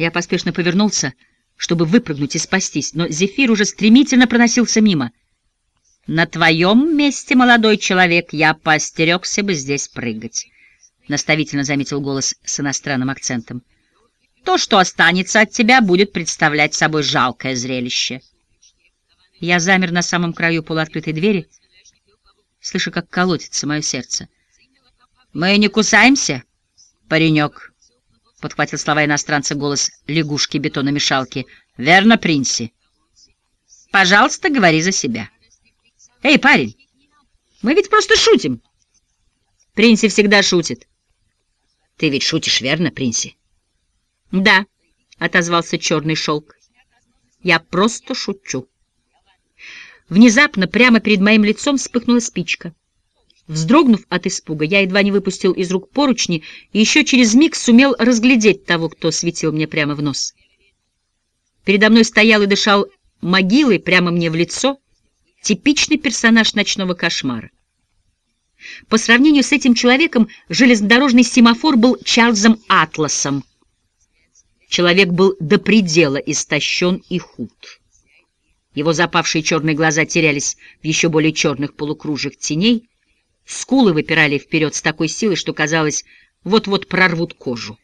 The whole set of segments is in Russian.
Я поспешно повернулся, чтобы выпрыгнуть и спастись, но Зефир уже стремительно проносился мимо. «На твоем месте, молодой человек, я поостерегся бы здесь прыгать», — наставительно заметил голос с иностранным акцентом. «То, что останется от тебя, будет представлять собой жалкое зрелище». Я замер на самом краю полуоткрытой двери, слыша, как колотится мое сердце. «Мы не кусаемся, паренек?» — подхватил слова иностранца голос лягушки-бетономешалки. «Верно, Принси?» «Пожалуйста, говори за себя». «Эй, парень, мы ведь просто шутим!» Принси всегда шутит. «Ты ведь шутишь, верно, Принси?» «Да», — отозвался черный шелк. «Я просто шучу». Внезапно прямо перед моим лицом вспыхнула спичка. Вздрогнув от испуга, я едва не выпустил из рук поручни и еще через миг сумел разглядеть того, кто светил мне прямо в нос. Передо мной стоял и дышал могилой прямо мне в лицо типичный персонаж ночного кошмара. По сравнению с этим человеком железнодорожный семафор был Чарльзом Атласом. Человек был до предела истощен и худ. Его запавшие черные глаза терялись в еще более черных полукружьях теней, Скулы выпирали вперед с такой силой, что казалось, вот-вот прорвут кожу.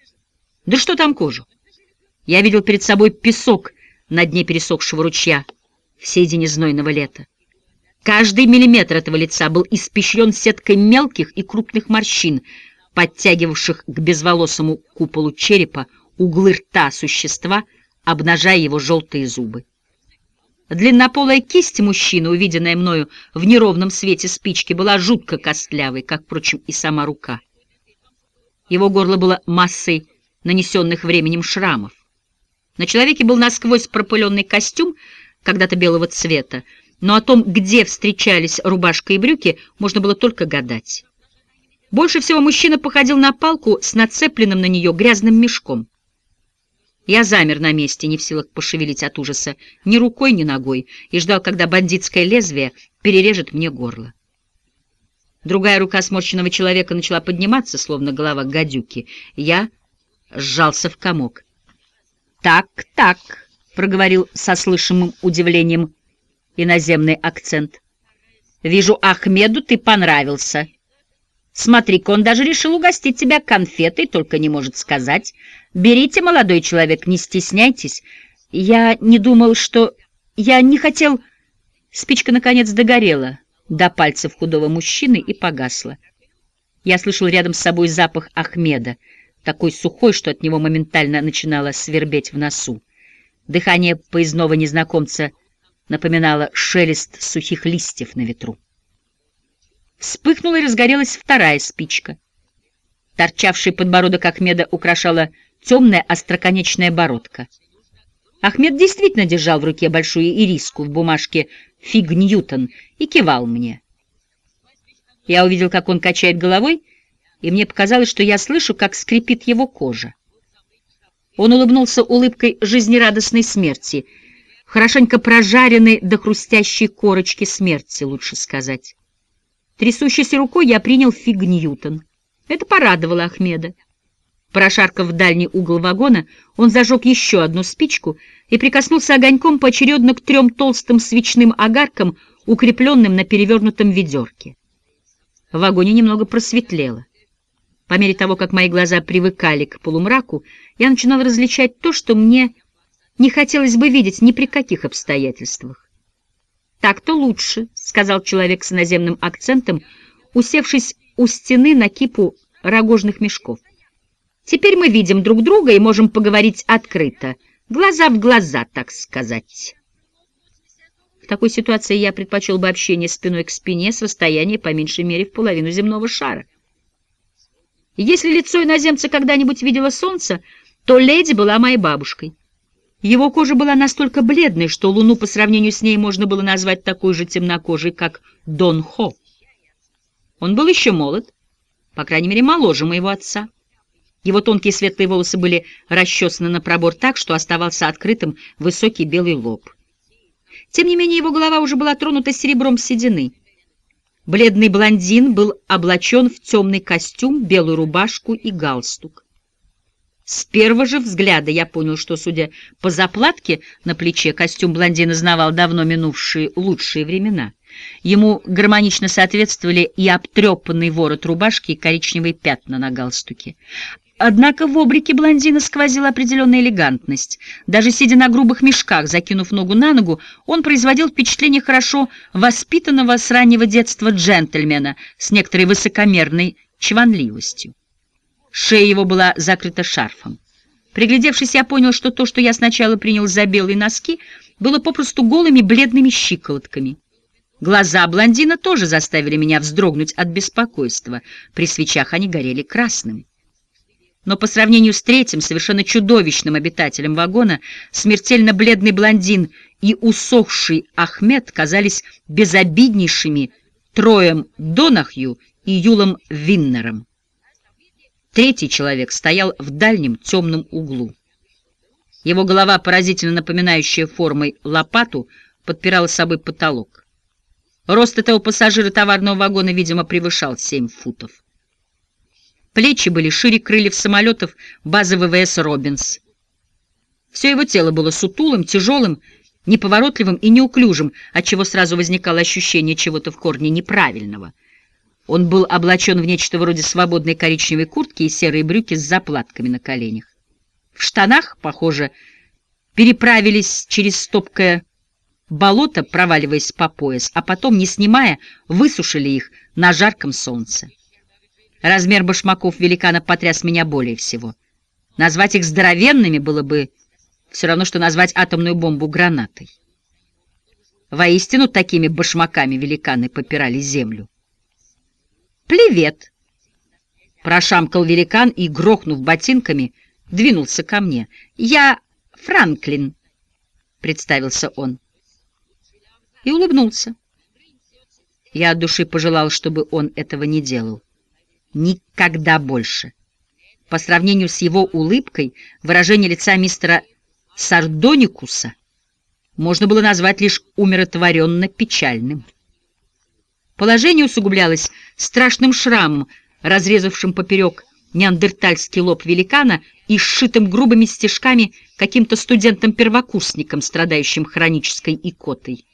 Да что там кожу? Я видел перед собой песок на дне пересохшего ручья в середине знойного лета. Каждый миллиметр этого лица был испещрен сеткой мелких и крупных морщин, подтягивавших к безволосому куполу черепа углы рта существа, обнажая его желтые зубы. Длиннополая кисть мужчины, увиденная мною в неровном свете спички, была жутко костлявой, как, впрочем, и сама рука. Его горло было массой нанесенных временем шрамов. На человеке был насквозь пропыленный костюм, когда-то белого цвета, но о том, где встречались рубашка и брюки, можно было только гадать. Больше всего мужчина походил на палку с нацепленным на нее грязным мешком. Я замер на месте, не в силах пошевелить от ужаса ни рукой, ни ногой, и ждал, когда бандитское лезвие перережет мне горло. Другая рука сморщенного человека начала подниматься, словно голова гадюки. Я сжался в комок. «Так, так», — проговорил со слышимым удивлением иноземный акцент. «Вижу, Ахмеду ты понравился». Смотри-ка, он даже решил угостить тебя конфетой, только не может сказать. Берите, молодой человек, не стесняйтесь. Я не думал, что... Я не хотел... Спичка, наконец, догорела до пальцев худого мужчины и погасла. Я слышал рядом с собой запах Ахмеда, такой сухой, что от него моментально начинало свербеть в носу. Дыхание поездного незнакомца напоминало шелест сухих листьев на ветру. Вспыхнула и разгорелась вторая спичка. Торчавший подбородок Ахмеда украшала темная остроконечная бородка. Ахмед действительно держал в руке большую ириску в бумажке «Фиг Ньютон» и кивал мне. Я увидел, как он качает головой, и мне показалось, что я слышу, как скрипит его кожа. Он улыбнулся улыбкой жизнерадостной смерти, хорошенько прожаренной до хрустящей корочки смерти, лучше сказать. Трясущейся рукой я принял фиг Ньютон. Это порадовало Ахмеда. Прошаркав в дальний угол вагона, он зажег еще одну спичку и прикоснулся огоньком поочередно к трем толстым свечным огаркам, укрепленным на перевернутом ведерке. В вагоне немного просветлело. По мере того, как мои глаза привыкали к полумраку, я начинал различать то, что мне не хотелось бы видеть ни при каких обстоятельствах. «Так-то лучше», — сказал человек с иноземным акцентом, усевшись у стены на кипу рогожных мешков. «Теперь мы видим друг друга и можем поговорить открыто, глаза в глаза, так сказать». В такой ситуации я предпочел бы общение спиной к спине с расстояния по меньшей мере в половину земного шара. Если лицо иноземца когда-нибудь видело солнце, то леди была моей бабушкой. Его кожа была настолько бледной, что Луну по сравнению с ней можно было назвать такой же темнокожей, как Дон Хо. Он был еще молод, по крайней мере, моложе моего отца. Его тонкие светлые волосы были расчесаны на пробор так, что оставался открытым высокий белый лоб. Тем не менее, его голова уже была тронута серебром седины. Бледный блондин был облачен в темный костюм, белую рубашку и галстук. С первого же взгляда я понял, что, судя по заплатке на плече, костюм блондина знавал давно минувшие лучшие времена. Ему гармонично соответствовали и обтрепанный ворот рубашки, и коричневые пятна на галстуке. Однако в облике блондина сквозила определенная элегантность. Даже сидя на грубых мешках, закинув ногу на ногу, он производил впечатление хорошо воспитанного с раннего детства джентльмена с некоторой высокомерной чванливостью. Шея его была закрыта шарфом. Приглядевшись, я понял, что то, что я сначала принял за белые носки, было попросту голыми бледными щиколотками. Глаза блондина тоже заставили меня вздрогнуть от беспокойства. При свечах они горели красным. Но по сравнению с третьим, совершенно чудовищным обитателем вагона, смертельно бледный блондин и усохший Ахмед казались безобиднейшими Троем Донахью и Юлом Виннером. Третий человек стоял в дальнем темном углу. Его голова, поразительно напоминающая формой лопату, подпирала собой потолок. Рост этого пассажира товарного вагона, видимо, превышал 7 футов. Плечи были шире крыльев самолетов базы ВВС «Робинс». Все его тело было сутулым, тяжелым, неповоротливым и неуклюжим, отчего сразу возникало ощущение чего-то в корне неправильного — он был облачен в нечто вроде свободной коричневой куртки и серые брюки с заплатками на коленях. В штанах, похоже, переправились через стопкое болото, проваливаясь по пояс, а потом, не снимая, высушили их на жарком солнце. Размер башмаков великана потряс меня более всего. Назвать их здоровенными было бы все равно, что назвать атомную бомбу гранатой. Воистину, такими башмаками великаны попирали землю. «Привет!» Прошамкал великан и, грохнув ботинками, двинулся ко мне. «Я Франклин», — представился он. И улыбнулся. Я от души пожелал, чтобы он этого не делал. Никогда больше. По сравнению с его улыбкой, выражение лица мистера Сардоникуса можно было назвать лишь умиротворенно печальным. Положение усугублялось страшным шрамом, разрезавшим поперек неандертальский лоб великана и сшитым грубыми стежками каким-то студентом-первокурсником, страдающим хронической икотой.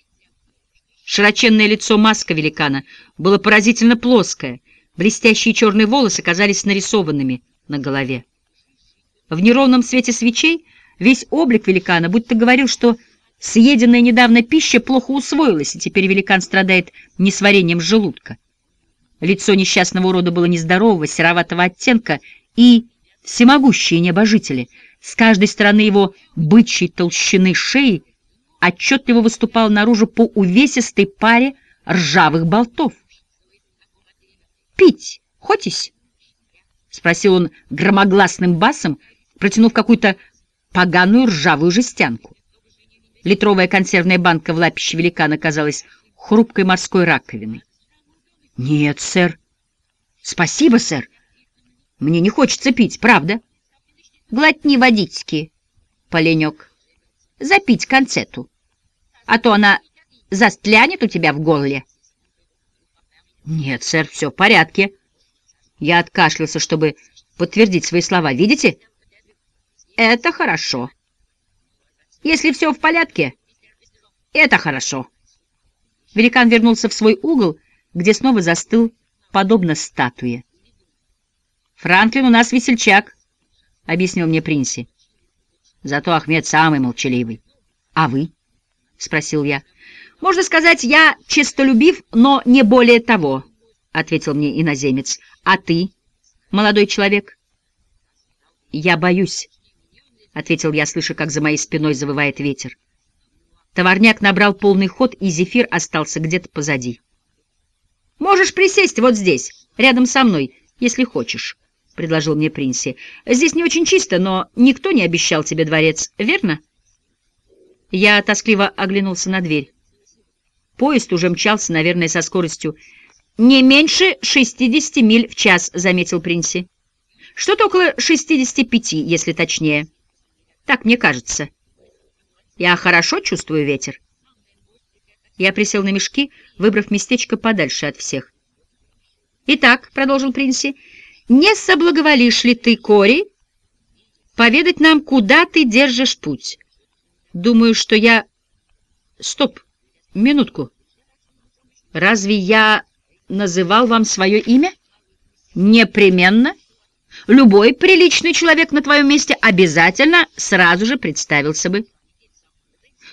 Широченное лицо маска великана было поразительно плоское, блестящие черные волосы казались нарисованными на голове. В неровном свете свечей весь облик великана будто говорил, что Съеденная недавно пища плохо усвоилась, и теперь великан страдает несварением желудка. Лицо несчастного урода было нездорового, сероватого оттенка, и всемогущие небожители, с каждой стороны его бычьей толщины шеи, отчетливо выступал наружу по увесистой паре ржавых болтов. «Пить хотись?» — спросил он громогласным басом, протянув какую-то поганую ржавую жестянку. Литровая консервная банка в лапище великана казалась хрупкой морской раковиной. — Нет, сэр. — Спасибо, сэр. Мне не хочется пить, правда? — Глотни водички, поленек. Запить концету. А то она застлянет у тебя в горле. — Нет, сэр, все в порядке. Я откашлялся, чтобы подтвердить свои слова. Видите? — Это хорошо. — если все в порядке, это хорошо. Великан вернулся в свой угол, где снова застыл, подобно статуе. «Франклин у нас весельчак», — объяснил мне Принси. «Зато Ахмед самый молчаливый. А вы?» — спросил я. «Можно сказать, я честолюбив, но не более того», — ответил мне иноземец. «А ты, молодой человек?» «Я боюсь». — ответил я, слыша, как за моей спиной завывает ветер. Товарняк набрал полный ход, и зефир остался где-то позади. — Можешь присесть вот здесь, рядом со мной, если хочешь, — предложил мне Принси. — Здесь не очень чисто, но никто не обещал тебе дворец, верно? Я тоскливо оглянулся на дверь. Поезд уже мчался, наверное, со скоростью «Не меньше шестидесяти миль в час», — заметил Принси. «Что-то около шестидесяти пяти, если точнее». Так мне кажется. Я хорошо чувствую ветер. Я присел на мешки, выбрав местечко подальше от всех. «Итак», — продолжил Принси, — «не соблаговолишь ли ты, Кори, поведать нам, куда ты держишь путь. Думаю, что я... Стоп, минутку. Разве я называл вам свое имя? Непременно. Любой приличный человек на твоем месте обязательно сразу же представился бы.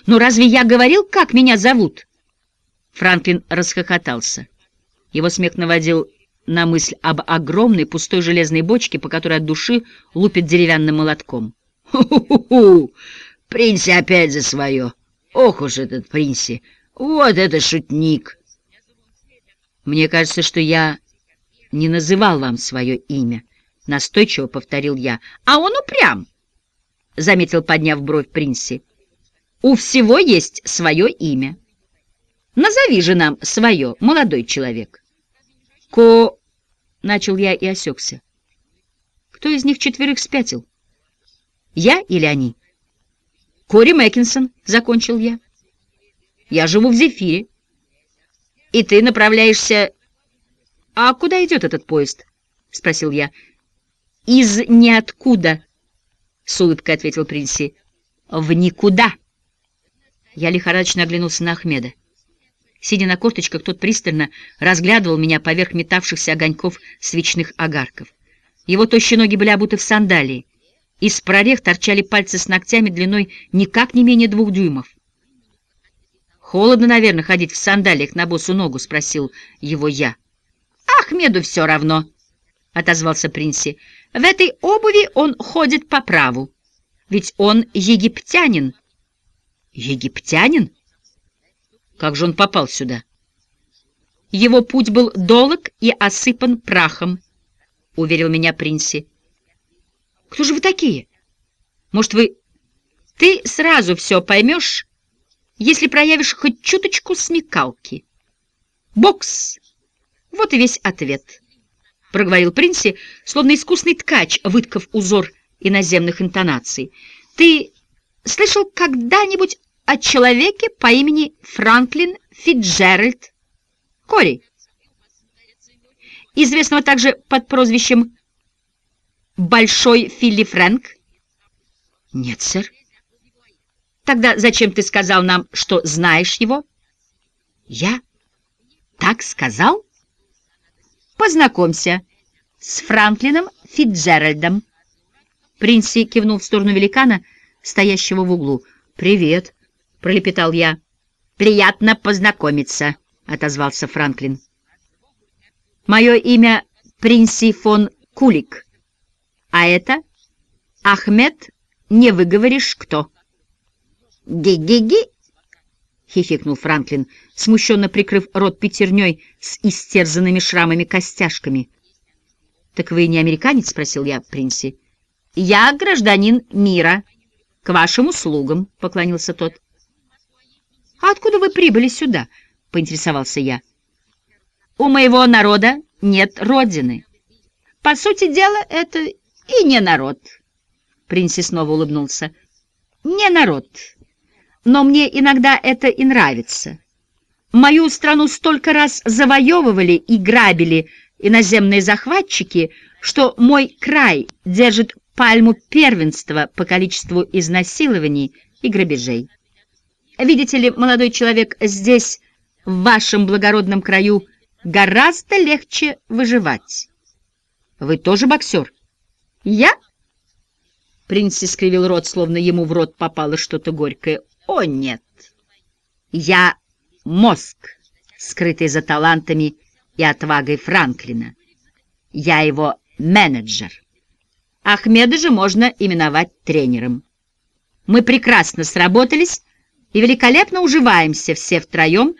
Но разве я говорил, как меня зовут? Франклин расхохотался. Его смех наводил на мысль об огромной пустой железной бочке, по которой от души лупит деревянным молотком. «Ху-ху-ху! Принси опять за свое! Ох уж этот Принси! Вот это шутник!» «Мне кажется, что я не называл вам свое имя», — настойчиво повторил я. «А он упрям», — заметил, подняв бровь Принси. «У всего есть свое имя. Назови же нам свое, молодой человек». «Ко...» — начал я и осекся. «Кто из них четверых спятил? Я или они?» «Кори Мэккинсон», — закончил я. «Я живу в Зефире. И ты направляешься... А куда идет этот поезд? — спросил я. Из ниоткуда, — с улыбкой ответил Принси. В никуда. Я лихорадочно оглянулся на Ахмеда. Сидя на корточках, тот пристально разглядывал меня поверх метавшихся огоньков свечных огарков. Его тощие ноги были обуты в сандалии. Из прорех торчали пальцы с ногтями длиной никак не менее двух дюймов. «Холодно, наверное, ходить в сандалиях на босу ногу?» — спросил его я. «Ахмеду все равно», — отозвался Принси. «В этой обуви он ходит по праву, ведь он египтянин». «Египтянин? Как же он попал сюда?» «Его путь был долг и осыпан прахом», — уверил меня Принси. «Кто же вы такие? Может, вы... Ты сразу все поймешь, если проявишь хоть чуточку смекалки. Бокс! Вот и весь ответ, — проговорил Принси, словно искусный ткач, выткав узор иноземных интонаций. Ты слышал когда-нибудь о человеке по имени Франклин Фитджеральд Кори, известного также под прозвищем Большой Филли Фрэнк? Нет, сэр. Тогда зачем ты сказал нам, что знаешь его? Я так сказал? Познакомься с Франклином Фитджеральдом. Принси кивнул в сторону великана, стоящего в углу. «Привет», — пролепетал я. «Приятно познакомиться», — отозвался Франклин. «Мое имя Принси фон Кулик, а это Ахмед, не выговоришь кто». «Ги-ги-ги!» — хихикнул Франклин, смущенно прикрыв рот пятерней с истерзанными шрамами костяшками. «Так вы не американец?» — спросил я Принси. «Я гражданин мира. К вашим услугам», — поклонился тот. «А откуда вы прибыли сюда?» — поинтересовался я. «У моего народа нет родины. По сути дела, это и не народ». Принси снова улыбнулся. «Не народ» но мне иногда это и нравится. Мою страну столько раз завоевывали и грабили иноземные захватчики, что мой край держит пальму первенства по количеству изнасилований и грабежей. Видите ли, молодой человек, здесь, в вашем благородном краю, гораздо легче выживать. Вы тоже боксер? Я? Принц искривил рот, словно ему в рот попало что-то горькое. О, нет! Я мозг, скрытый за талантами и отвагой Франклина. Я его менеджер. Ахмеда же можно именовать тренером. Мы прекрасно сработались и великолепно уживаемся все втроем,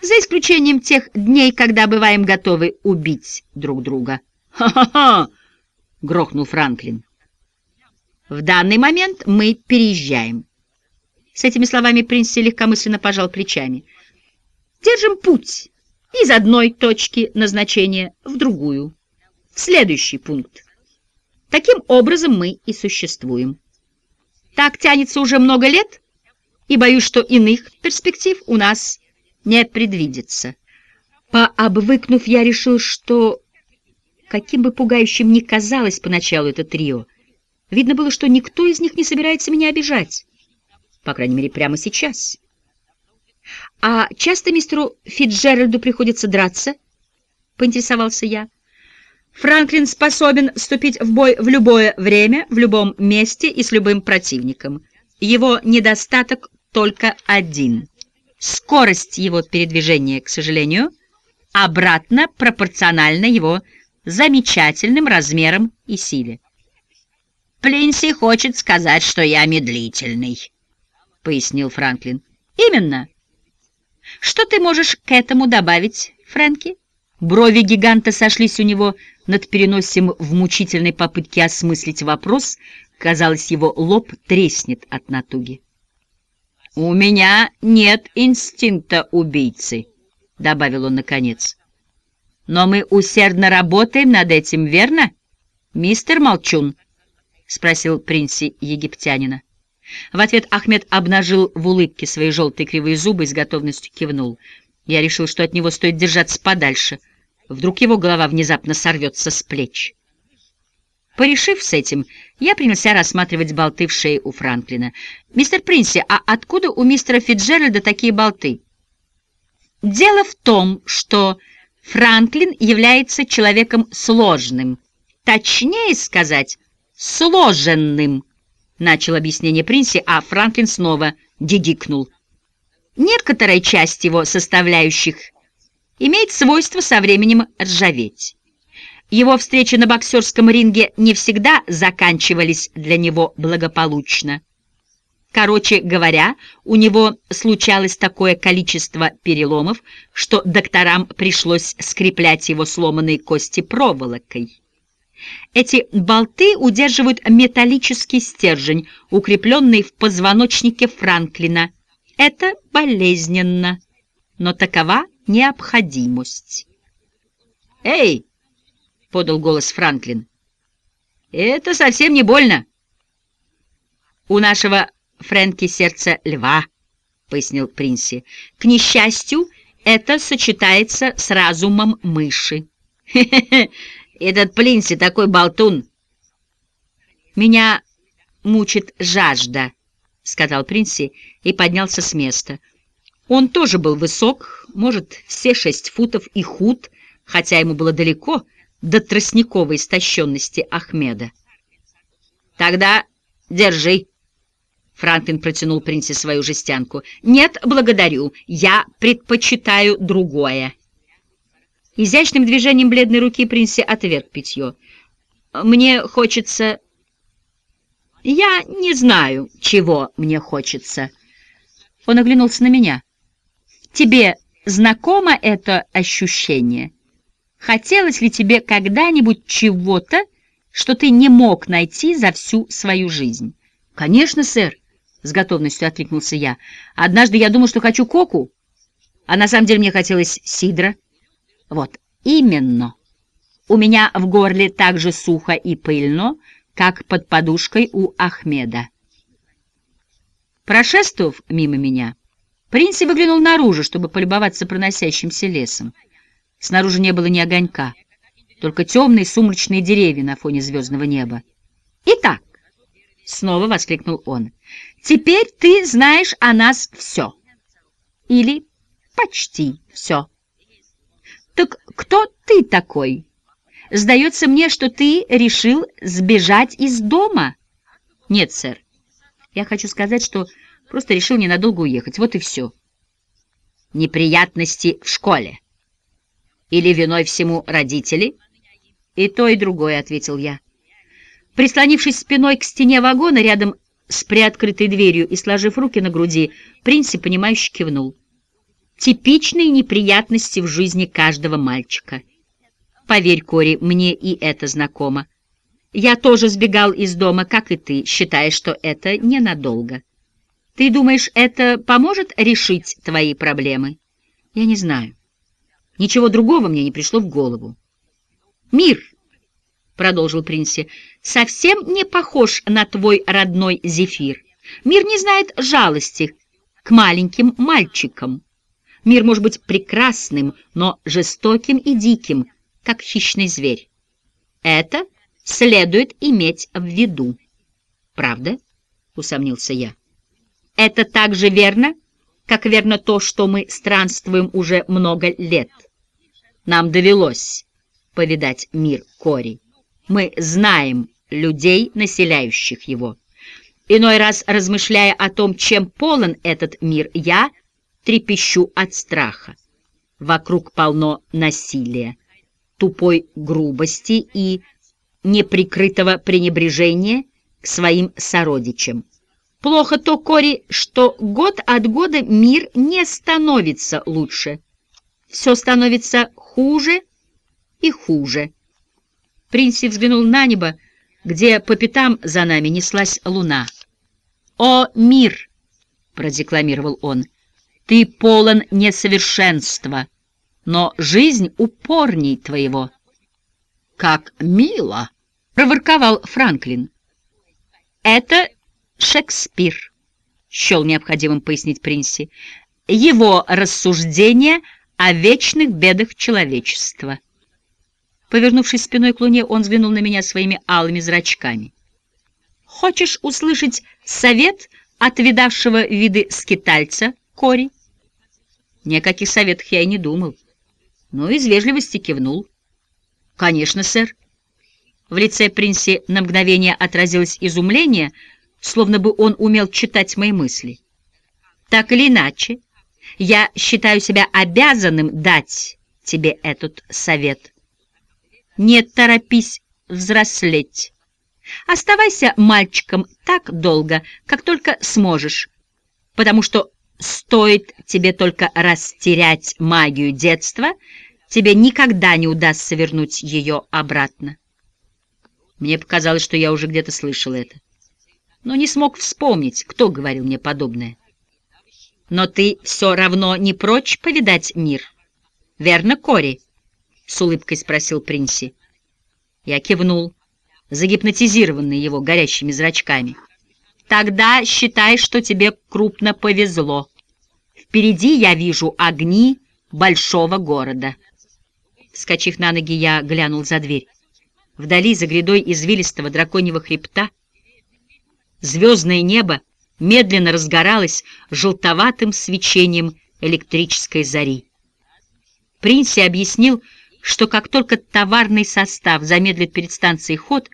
за исключением тех дней, когда бываем готовы убить друг друга. «Ха-ха-ха!» — грохнул Франклин. «В данный момент мы переезжаем». С этими словами принц легкомысленно пожал плечами. Держим путь из одной точки назначения в другую, в следующий пункт. Таким образом мы и существуем. Так тянется уже много лет, и боюсь, что иных перспектив у нас не предвидится. Пообвыкнув, я решил, что, каким бы пугающим ни казалось поначалу это трио, Видно было, что никто из них не собирается меня обижать. По крайней мере, прямо сейчас. «А часто мистеру Фитджеральду приходится драться?» — поинтересовался я. «Франклин способен вступить в бой в любое время, в любом месте и с любым противником. Его недостаток только один. Скорость его передвижения, к сожалению, обратно пропорциональна его замечательным размерам и силе. «Плинси хочет сказать, что я медлительный», — пояснил Франклин. «Именно. Что ты можешь к этому добавить, Фрэнки?» Брови гиганта сошлись у него над переносием в мучительной попытке осмыслить вопрос. Казалось, его лоб треснет от натуги. «У меня нет инстинкта убийцы», — добавил он наконец. «Но мы усердно работаем над этим, верно, мистер Молчун?» — спросил принси египтянина. В ответ Ахмед обнажил в улыбке свои желтые кривые зубы и с готовностью кивнул. Я решил, что от него стоит держаться подальше. Вдруг его голова внезапно сорвется с плеч. Порешив с этим, я принялся рассматривать болты в шее у Франклина. «Мистер Принси, а откуда у мистера Фитджеральда такие болты?» «Дело в том, что Франклин является человеком сложным. Точнее сказать, сложенным», — начал объяснение Принси, а Франклин снова дидикнул. «Некоторая часть его составляющих имеет свойство со временем ржаветь». Его встречи на боксерском ринге не всегда заканчивались для него благополучно. Короче говоря, у него случалось такое количество переломов, что докторам пришлось скреплять его сломанные кости проволокой. Эти болты удерживают металлический стержень, укрепленный в позвоночнике Франклина. Это болезненно, но такова необходимость. «Эй!» подал голос Франклин. «Это совсем не больно». «У нашего Фрэнки сердце льва», — пояснил Принси. «К несчастью, это сочетается с разумом мыши». «Хе-хе-хе, этот Принси такой болтун». «Меня мучит жажда», — сказал Принси и поднялся с места. Он тоже был высок, может, все шесть футов и худ, хотя ему было далеко, — до тростниковой истощенности Ахмеда. «Тогда держи!» Франклин протянул принце свою жестянку. «Нет, благодарю. Я предпочитаю другое». Изящным движением бледной руки принси отверг питье. «Мне хочется...» «Я не знаю, чего мне хочется». Он оглянулся на меня. «Тебе знакомо это ощущение?» Хотелось ли тебе когда-нибудь чего-то, что ты не мог найти за всю свою жизнь? — Конечно, сэр, — с готовностью откликнулся я. — Однажды я думал, что хочу коку, а на самом деле мне хотелось сидра. Вот, именно. У меня в горле так же сухо и пыльно, как под подушкой у Ахмеда. Прошествовав мимо меня, принц выглянул наружу, чтобы полюбоваться проносящимся лесом. Снаружи не было ни огонька, только темные сумрачные деревья на фоне звездного неба. «Итак», — снова воскликнул он, — «теперь ты знаешь о нас все. Или почти все. Так кто ты такой? Сдается мне, что ты решил сбежать из дома». «Нет, сэр. Я хочу сказать, что просто решил ненадолго уехать. Вот и все». «Неприятности в школе». Или виной всему родители? И то, и другое, — ответил я. Прислонившись спиной к стене вагона рядом с приоткрытой дверью и сложив руки на груди, принцип, понимающе кивнул. Типичные неприятности в жизни каждого мальчика. Поверь, Кори, мне и это знакомо. Я тоже сбегал из дома, как и ты, считая, что это ненадолго. Ты думаешь, это поможет решить твои проблемы? Я не знаю. Ничего другого мне не пришло в голову. «Мир», — продолжил Принси, — «совсем не похож на твой родной Зефир. Мир не знает жалости к маленьким мальчикам. Мир может быть прекрасным, но жестоким и диким, как хищный зверь. Это следует иметь в виду». Правда? — усомнился я. Это так же верно, как верно то, что мы странствуем уже много лет. Нам довелось повидать мир Кори. Мы знаем людей, населяющих его. Иной раз, размышляя о том, чем полон этот мир, я трепещу от страха. Вокруг полно насилия, тупой грубости и неприкрытого пренебрежения к своим сородичам. Плохо то, Кори, что год от года мир не становится лучше. Все становится хуже и хуже. Принси взглянул на небо, где по пятам за нами неслась луна. «О, мир!» — продекламировал он. «Ты полон несовершенства, но жизнь упорней твоего». «Как мило!» — проворковал Франклин. «Это Шекспир», — счел необходимым пояснить Принси. «Его рассуждения о вечных бедах человечества». Повернувшись спиной к луне, он взглянул на меня своими алыми зрачками. «Хочешь услышать совет от видавшего виды скитальца, Кори?» Ни о каких советах я и не думал. Но из вежливости кивнул. «Конечно, сэр». В лице Принси на мгновение отразилось изумление, словно бы он умел читать мои мысли. «Так или иначе, я считаю себя обязанным дать тебе этот совет». Не торопись взрослеть. Оставайся мальчиком так долго, как только сможешь, потому что стоит тебе только растерять магию детства, тебе никогда не удастся вернуть ее обратно. Мне показалось, что я уже где-то слышал это, но не смог вспомнить, кто говорил мне подобное. Но ты все равно не прочь повидать мир, верно, Кори? — с улыбкой спросил Принси. Я кивнул, загипнотизированный его горящими зрачками. «Тогда считай, что тебе крупно повезло. Впереди я вижу огни большого города». Вскочив на ноги, я глянул за дверь. Вдали, за грядой извилистого драконьего хребта, звездное небо медленно разгоралось желтоватым свечением электрической зари. Принси объяснил, что как только товарный состав замедлит перед станцией ход,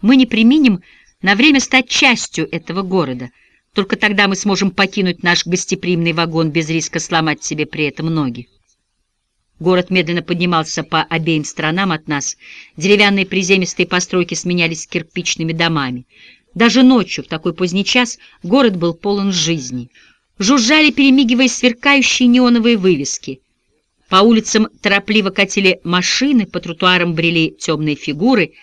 мы не применим на время стать частью этого города. Только тогда мы сможем покинуть наш гостеприимный вагон без риска сломать себе при этом ноги. Город медленно поднимался по обеим сторонам от нас. Деревянные приземистые постройки сменялись кирпичными домами. Даже ночью, в такой поздний час, город был полон жизни. Жужжали, перемигивая сверкающие неоновые вывески — по улицам торопливо катили машины, по тротуарам брели темные фигуры.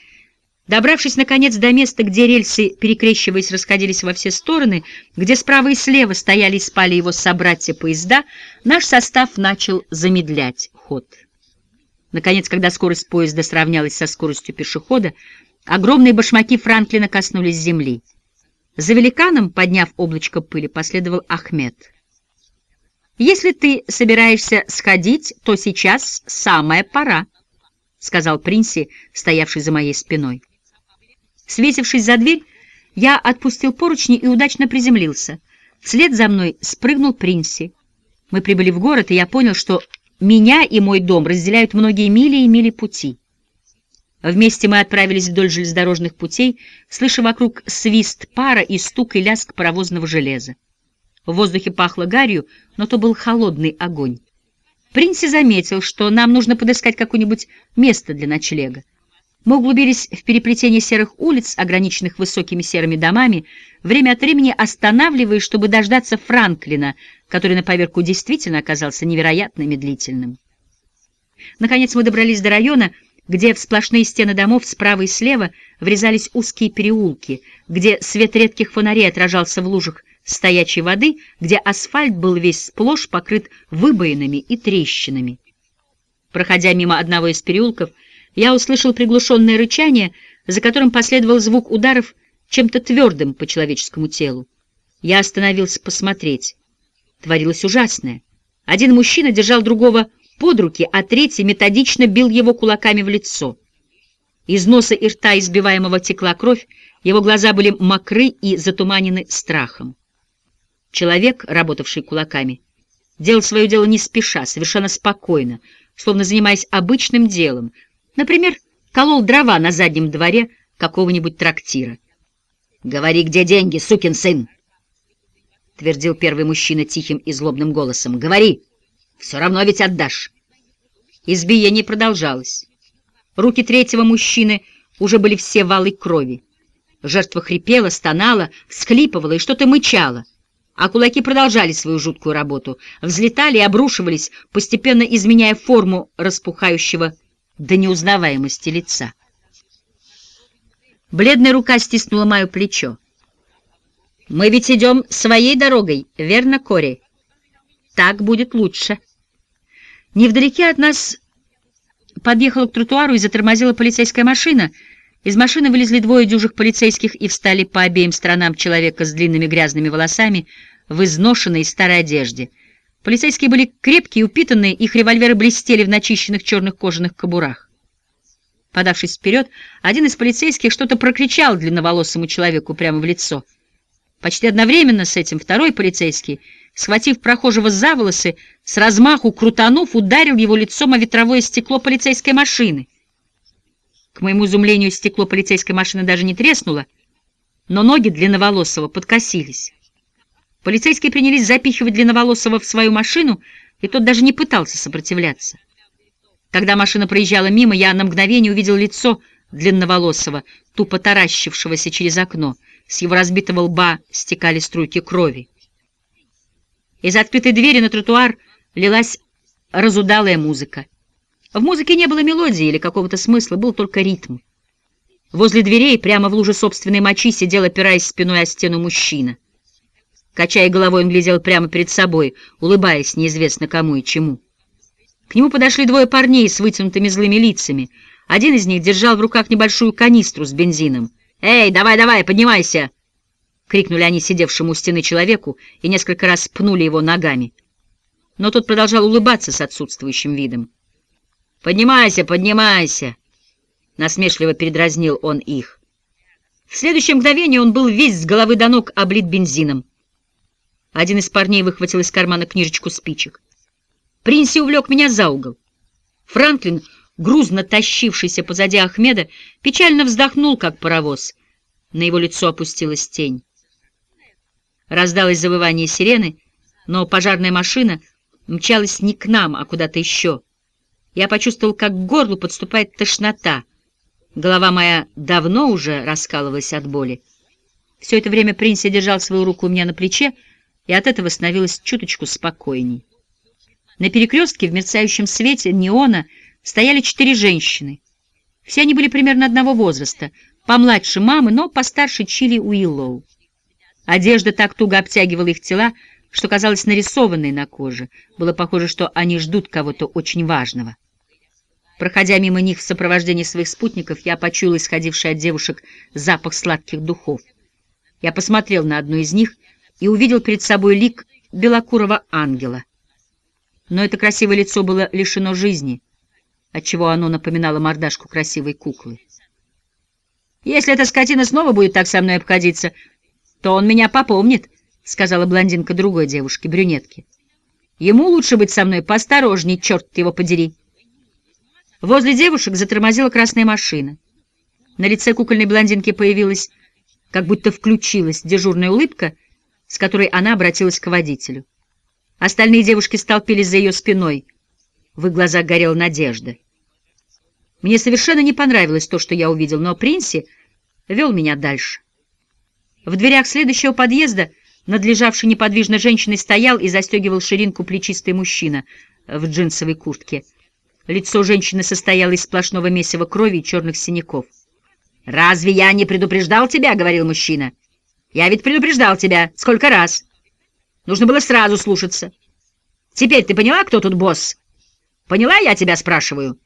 Добравшись, наконец, до места, где рельсы, перекрещиваясь, расходились во все стороны, где справа и слева стояли и спали его собратья-поезда, наш состав начал замедлять ход. Наконец, когда скорость поезда сравнялась со скоростью пешехода, огромные башмаки Франклина коснулись земли. За великаном, подняв облачко пыли, последовал Ахмед — «Если ты собираешься сходить, то сейчас самая пора», — сказал Принси, стоявший за моей спиной. Светившись за дверь, я отпустил поручни и удачно приземлился. Вслед за мной спрыгнул Принси. Мы прибыли в город, и я понял, что меня и мой дом разделяют многие мили и мили пути. Вместе мы отправились вдоль железнодорожных путей, слыша вокруг свист пара и стук и лязг паровозного железа. В воздухе пахло гарью, но то был холодный огонь. Принси заметил, что нам нужно подыскать какое-нибудь место для ночлега. Мы углубились в переплетение серых улиц, ограниченных высокими серыми домами, время от времени останавливаясь, чтобы дождаться Франклина, который на поверку действительно оказался невероятно медлительным. Наконец мы добрались до района, где в сплошные стены домов справа и слева врезались узкие переулки, где свет редких фонарей отражался в лужах стоячей воды, где асфальт был весь сплошь покрыт выбоинами и трещинами. Проходя мимо одного из переулков, я услышал приглушенное рычание, за которым последовал звук ударов чем-то твердым по человеческому телу. Я остановился посмотреть. Творилось ужасное. Один мужчина держал другого под руки, а третий методично бил его кулаками в лицо. Из носа и рта избиваемого текла кровь, Его глаза были мокры и затуманены страхом. Человек, работавший кулаками, делал свое дело не спеша, совершенно спокойно, словно занимаясь обычным делом. Например, колол дрова на заднем дворе какого-нибудь трактира. «Говори, где деньги, сукин сын!» — твердил первый мужчина тихим и злобным голосом. «Говори! Все равно ведь отдашь!» Избиение продолжалось. Руки третьего мужчины уже были все валы крови. Жертва хрипела, стонала, всхлипывала и что-то мычала, а кулаки продолжали свою жуткую работу, взлетали и обрушивались, постепенно изменяя форму распухающего до неузнаваемости лица. Бледная рука стиснула мое плечо. «Мы ведь идем своей дорогой, верно, Кори? Так будет лучше». Невдалеке от нас подъехала к тротуару и затормозила полицейская машина. Из машины вылезли двое дюжих полицейских и встали по обеим сторонам человека с длинными грязными волосами в изношенной старой одежде. Полицейские были крепкие, упитанные, их револьверы блестели в начищенных черных кожаных кобурах. Подавшись вперед, один из полицейских что-то прокричал длинноволосому человеку прямо в лицо. Почти одновременно с этим второй полицейский — схватив прохожего за волосы, с размаху крутанув, ударил его лицом о ветровое стекло полицейской машины. К моему изумлению, стекло полицейской машины даже не треснуло, но ноги длинноволосого подкосились. Полицейские принялись запихивать длинноволосого в свою машину, и тот даже не пытался сопротивляться. Когда машина проезжала мимо, я на мгновение увидел лицо длинноволосого, тупо таращившегося через окно. С его разбитого лба стекали струйки крови. Из открытой двери на тротуар лилась разудалая музыка. В музыке не было мелодии или какого-то смысла, был только ритм. Возле дверей, прямо в луже собственной мочи, сидел, опираясь спиной о стену мужчина. Качая головой, он глядел прямо перед собой, улыбаясь неизвестно кому и чему. К нему подошли двое парней с вытянутыми злыми лицами. Один из них держал в руках небольшую канистру с бензином. «Эй, давай-давай, поднимайся!» — крикнули они сидевшему у стены человеку и несколько раз пнули его ногами. Но тот продолжал улыбаться с отсутствующим видом. «Поднимайся, поднимайся!» — насмешливо передразнил он их. В следующее мгновение он был весь с головы до ног облит бензином. Один из парней выхватил из кармана книжечку спичек. Принси увлек меня за угол. Франклин, грузно тащившийся позади Ахмеда, печально вздохнул, как паровоз. На его лицо опустилась тень. Раздалось завывание сирены, но пожарная машина мчалась не к нам, а куда-то еще. Я почувствовал, как к горлу подступает тошнота. Голова моя давно уже раскалывалась от боли. Все это время Принси держал свою руку у меня на плече, и от этого становилось чуточку спокойней. На перекрестке в мерцающем свете неона стояли четыре женщины. Все они были примерно одного возраста, помладше мамы, но постарше Чили Уиллоу. Одежда так туго обтягивала их тела, что казалось нарисованной на коже. Было похоже, что они ждут кого-то очень важного. Проходя мимо них в сопровождении своих спутников, я почуял исходивший от девушек запах сладких духов. Я посмотрел на одну из них и увидел перед собой лик белокурого ангела. Но это красивое лицо было лишено жизни, отчего оно напоминало мордашку красивой куклы. «Если эта скотина снова будет так со мной обходиться, то он меня попомнит», — сказала блондинка другой девушке, брюнетке. «Ему лучше быть со мной поосторожней, черт его подери». Возле девушек затормозила красная машина. На лице кукольной блондинки появилась, как будто включилась, дежурная улыбка, с которой она обратилась к водителю. Остальные девушки столпились за ее спиной. В их глазах горела надежда. Мне совершенно не понравилось то, что я увидел, но Принси вел меня дальше. В дверях следующего подъезда над лежавшей неподвижной женщиной стоял и застегивал ширинку плечистый мужчина в джинсовой куртке. Лицо женщины состояло из сплошного месива крови и черных синяков. «Разве я не предупреждал тебя?» — говорил мужчина. «Я ведь предупреждал тебя. Сколько раз? Нужно было сразу слушаться. Теперь ты поняла, кто тут босс? Поняла, я тебя спрашиваю?»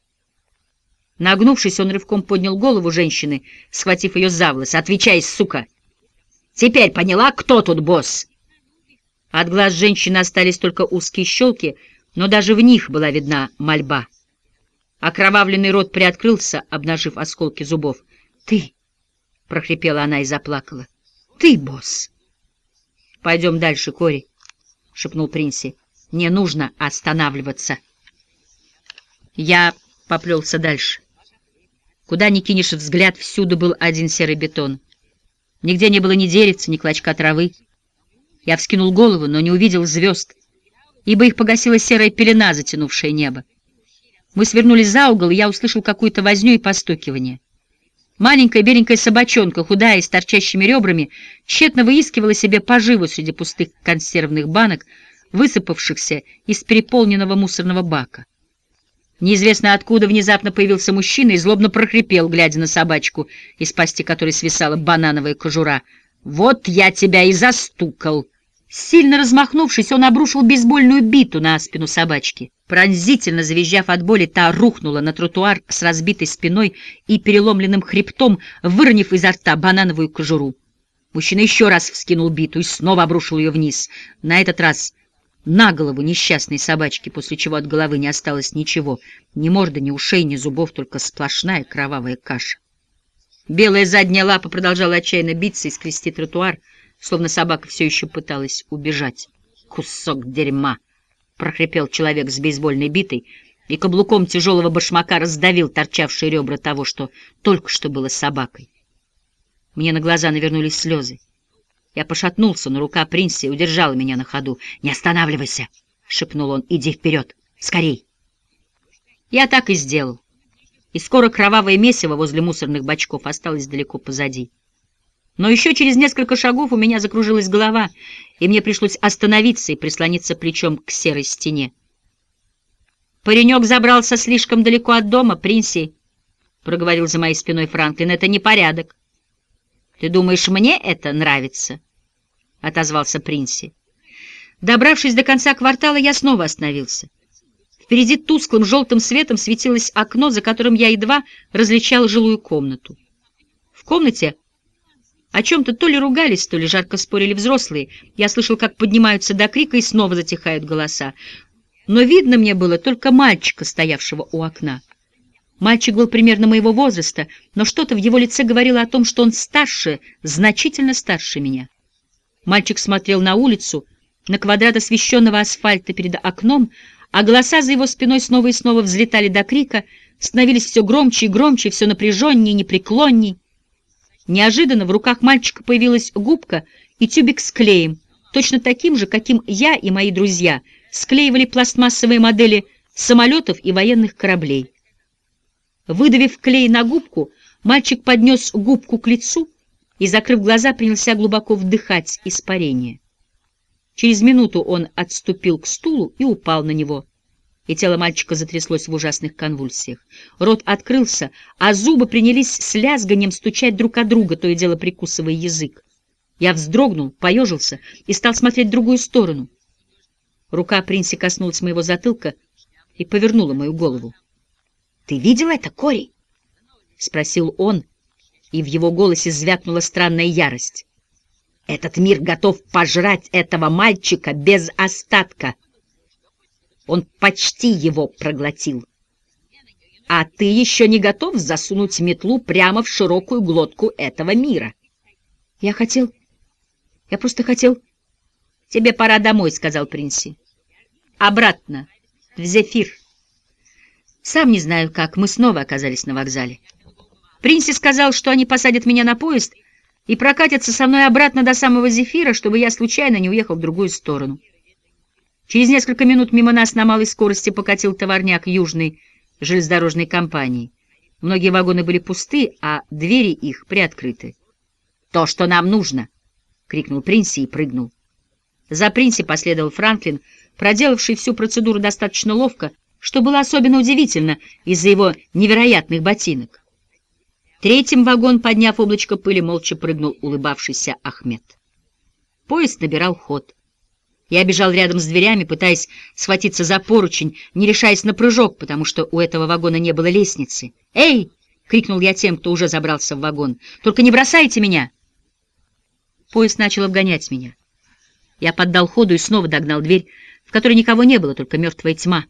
Нагнувшись, он рывком поднял голову женщины, схватив ее за волосы. «Отвечай, сука!» Теперь поняла, кто тут босс?» От глаз женщины остались только узкие щелки, но даже в них была видна мольба. Окровавленный рот приоткрылся, обнажив осколки зубов. «Ты! прохрипела она и заплакала. «Ты, босс!» «Пойдем дальше, Кори», — шепнул Принси. «Не нужно останавливаться». Я поплелся дальше. Куда ни кинешь взгляд, всюду был один серый бетон. Нигде не было ни деревца, ни клочка травы. Я вскинул голову, но не увидел звезд, ибо их погасила серая пелена, затянувшая небо. Мы свернули за угол, и я услышал какую-то возню и постукивание. Маленькая беленькая собачонка, худая и с торчащими ребрами, тщетно выискивала себе поживу среди пустых консервных банок, высыпавшихся из переполненного мусорного бака. Неизвестно откуда внезапно появился мужчина и злобно прохрипел, глядя на собачку, из пасти которой свисала банановая кожура. «Вот я тебя и застукал!» Сильно размахнувшись, он обрушил бейсбольную биту на спину собачки. Пронзительно завизжав от боли, та рухнула на тротуар с разбитой спиной и переломленным хребтом, выронив изо рта банановую кожуру. Мужчина еще раз вскинул биту и снова обрушил ее вниз. На этот раз на голову несчастной собачки, после чего от головы не осталось ничего. Ни морды, ни ушей, ни зубов, только сплошная кровавая каша. Белая задняя лапа продолжала отчаянно биться и скрести тротуар, словно собака все еще пыталась убежать. «Кусок дерьма!» — прохрипел человек с бейсбольной битой и каблуком тяжелого башмака раздавил торчавшие ребра того, что только что было собакой. Мне на глаза навернулись слезы. Я пошатнулся, но рука Принси удержала меня на ходу. «Не останавливайся!» — шепнул он. «Иди вперед! Скорей!» Я так и сделал. И скоро кровавое месиво возле мусорных бачков осталось далеко позади. Но еще через несколько шагов у меня закружилась голова, и мне пришлось остановиться и прислониться плечом к серой стене. «Паренек забрался слишком далеко от дома, Принси», — проговорил за моей спиной Франклин. «Это непорядок». «Ты думаешь, мне это нравится?» — отозвался Принси. Добравшись до конца квартала, я снова остановился. Впереди тусклым желтым светом светилось окно, за которым я едва различал жилую комнату. В комнате о чем-то то ли ругались, то ли жарко спорили взрослые. Я слышал, как поднимаются до крика и снова затихают голоса. Но видно мне было только мальчика, стоявшего у окна. Мальчик был примерно моего возраста, но что-то в его лице говорило о том, что он старше, значительно старше меня. Мальчик смотрел на улицу, на квадрат освещенного асфальта перед окном, а голоса за его спиной снова и снова взлетали до крика, становились все громче и громче, все напряженнее непреклонней. Неожиданно в руках мальчика появилась губка и тюбик с клеем, точно таким же, каким я и мои друзья склеивали пластмассовые модели самолетов и военных кораблей. Выдавив клей на губку, мальчик поднес губку к лицу и, закрыв глаза, принялся глубоко вдыхать испарение. Через минуту он отступил к стулу и упал на него и тело мальчика затряслось в ужасных конвульсиях. Рот открылся, а зубы принялись с лязганием стучать друг от друга, то и дело прикусывая язык. Я вздрогнул, поежился и стал смотреть в другую сторону. Рука Принси коснулась моего затылка и повернула мою голову. — Ты видел это, Кори? — спросил он, и в его голосе звякнула странная ярость. — Этот мир готов пожрать этого мальчика без остатка. — он почти его проглотил. А ты еще не готов засунуть метлу прямо в широкую глотку этого мира. Я хотел... Я просто хотел... Тебе пора домой, — сказал Принси. Обратно, в Зефир. Сам не знаю, как мы снова оказались на вокзале. Принси сказал, что они посадят меня на поезд и прокатятся со мной обратно до самого Зефира, чтобы я случайно не уехал в другую сторону. Через несколько минут мимо нас на малой скорости покатил товарняк Южной железнодорожной компании. Многие вагоны были пусты, а двери их приоткрыты. «То, что нам нужно!» — крикнул Принси и прыгнул. За Принси последовал Франклин, проделавший всю процедуру достаточно ловко, что было особенно удивительно из-за его невероятных ботинок. Третьим вагон, подняв облачко пыли, молча прыгнул улыбавшийся Ахмед. Поезд набирал ход. Я бежал рядом с дверями, пытаясь схватиться за поручень, не решаясь на прыжок, потому что у этого вагона не было лестницы. «Эй!» — крикнул я тем, кто уже забрался в вагон. «Только не бросайте меня!» Поезд начал обгонять меня. Я поддал ходу и снова догнал дверь, в которой никого не было, только мертвая тьма.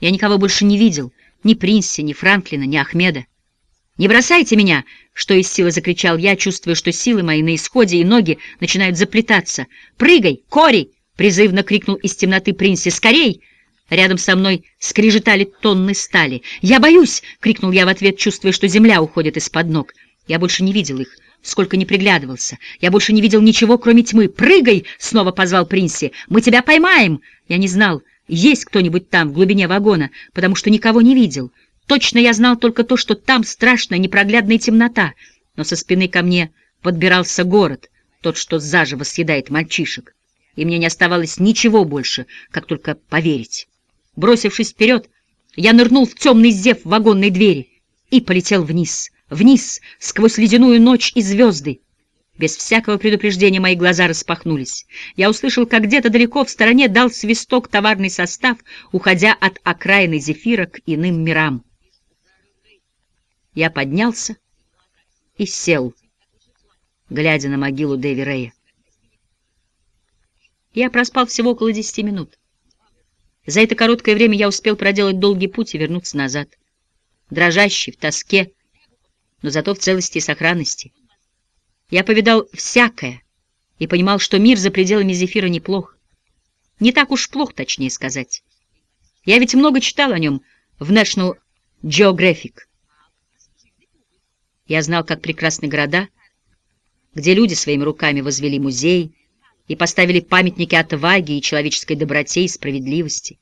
Я никого больше не видел, ни Принси, ни Франклина, ни Ахмеда. «Не бросайте меня!» — что из силы закричал я, чувствуя, что силы мои на исходе и ноги начинают заплетаться. «Прыгай! Кори!» — призывно крикнул из темноты Принси. «Скорей!» Рядом со мной скрежетали тонны стали. «Я боюсь!» — крикнул я в ответ, чувствуя, что земля уходит из-под ног. Я больше не видел их, сколько не приглядывался. Я больше не видел ничего, кроме тьмы. «Прыгай!» — снова позвал Принси. «Мы тебя поймаем!» Я не знал, есть кто-нибудь там, в глубине вагона, потому что никого не видел. Точно я знал только то, что там страшная непроглядная темнота, но со спины ко мне подбирался город, тот, что заживо съедает мальчишек, и мне не оставалось ничего больше, как только поверить. Бросившись вперед, я нырнул в темный зев вагонной двери и полетел вниз, вниз, сквозь ледяную ночь и звезды. Без всякого предупреждения мои глаза распахнулись. Я услышал, как где-то далеко в стороне дал свисток товарный состав, уходя от окраины зефира к иным мирам. Я поднялся и сел, глядя на могилу Дэви Рэя. Я проспал всего около десяти минут. За это короткое время я успел проделать долгий путь и вернуться назад. Дрожащий, в тоске, но зато в целости и сохранности. Я повидал всякое и понимал, что мир за пределами Зефира неплох. Не так уж плох, точнее сказать. Я ведь много читал о нем в National Geographic. Я знал, как прекрасны города, где люди своими руками возвели музей и поставили памятники отваге и человеческой доброте и справедливости.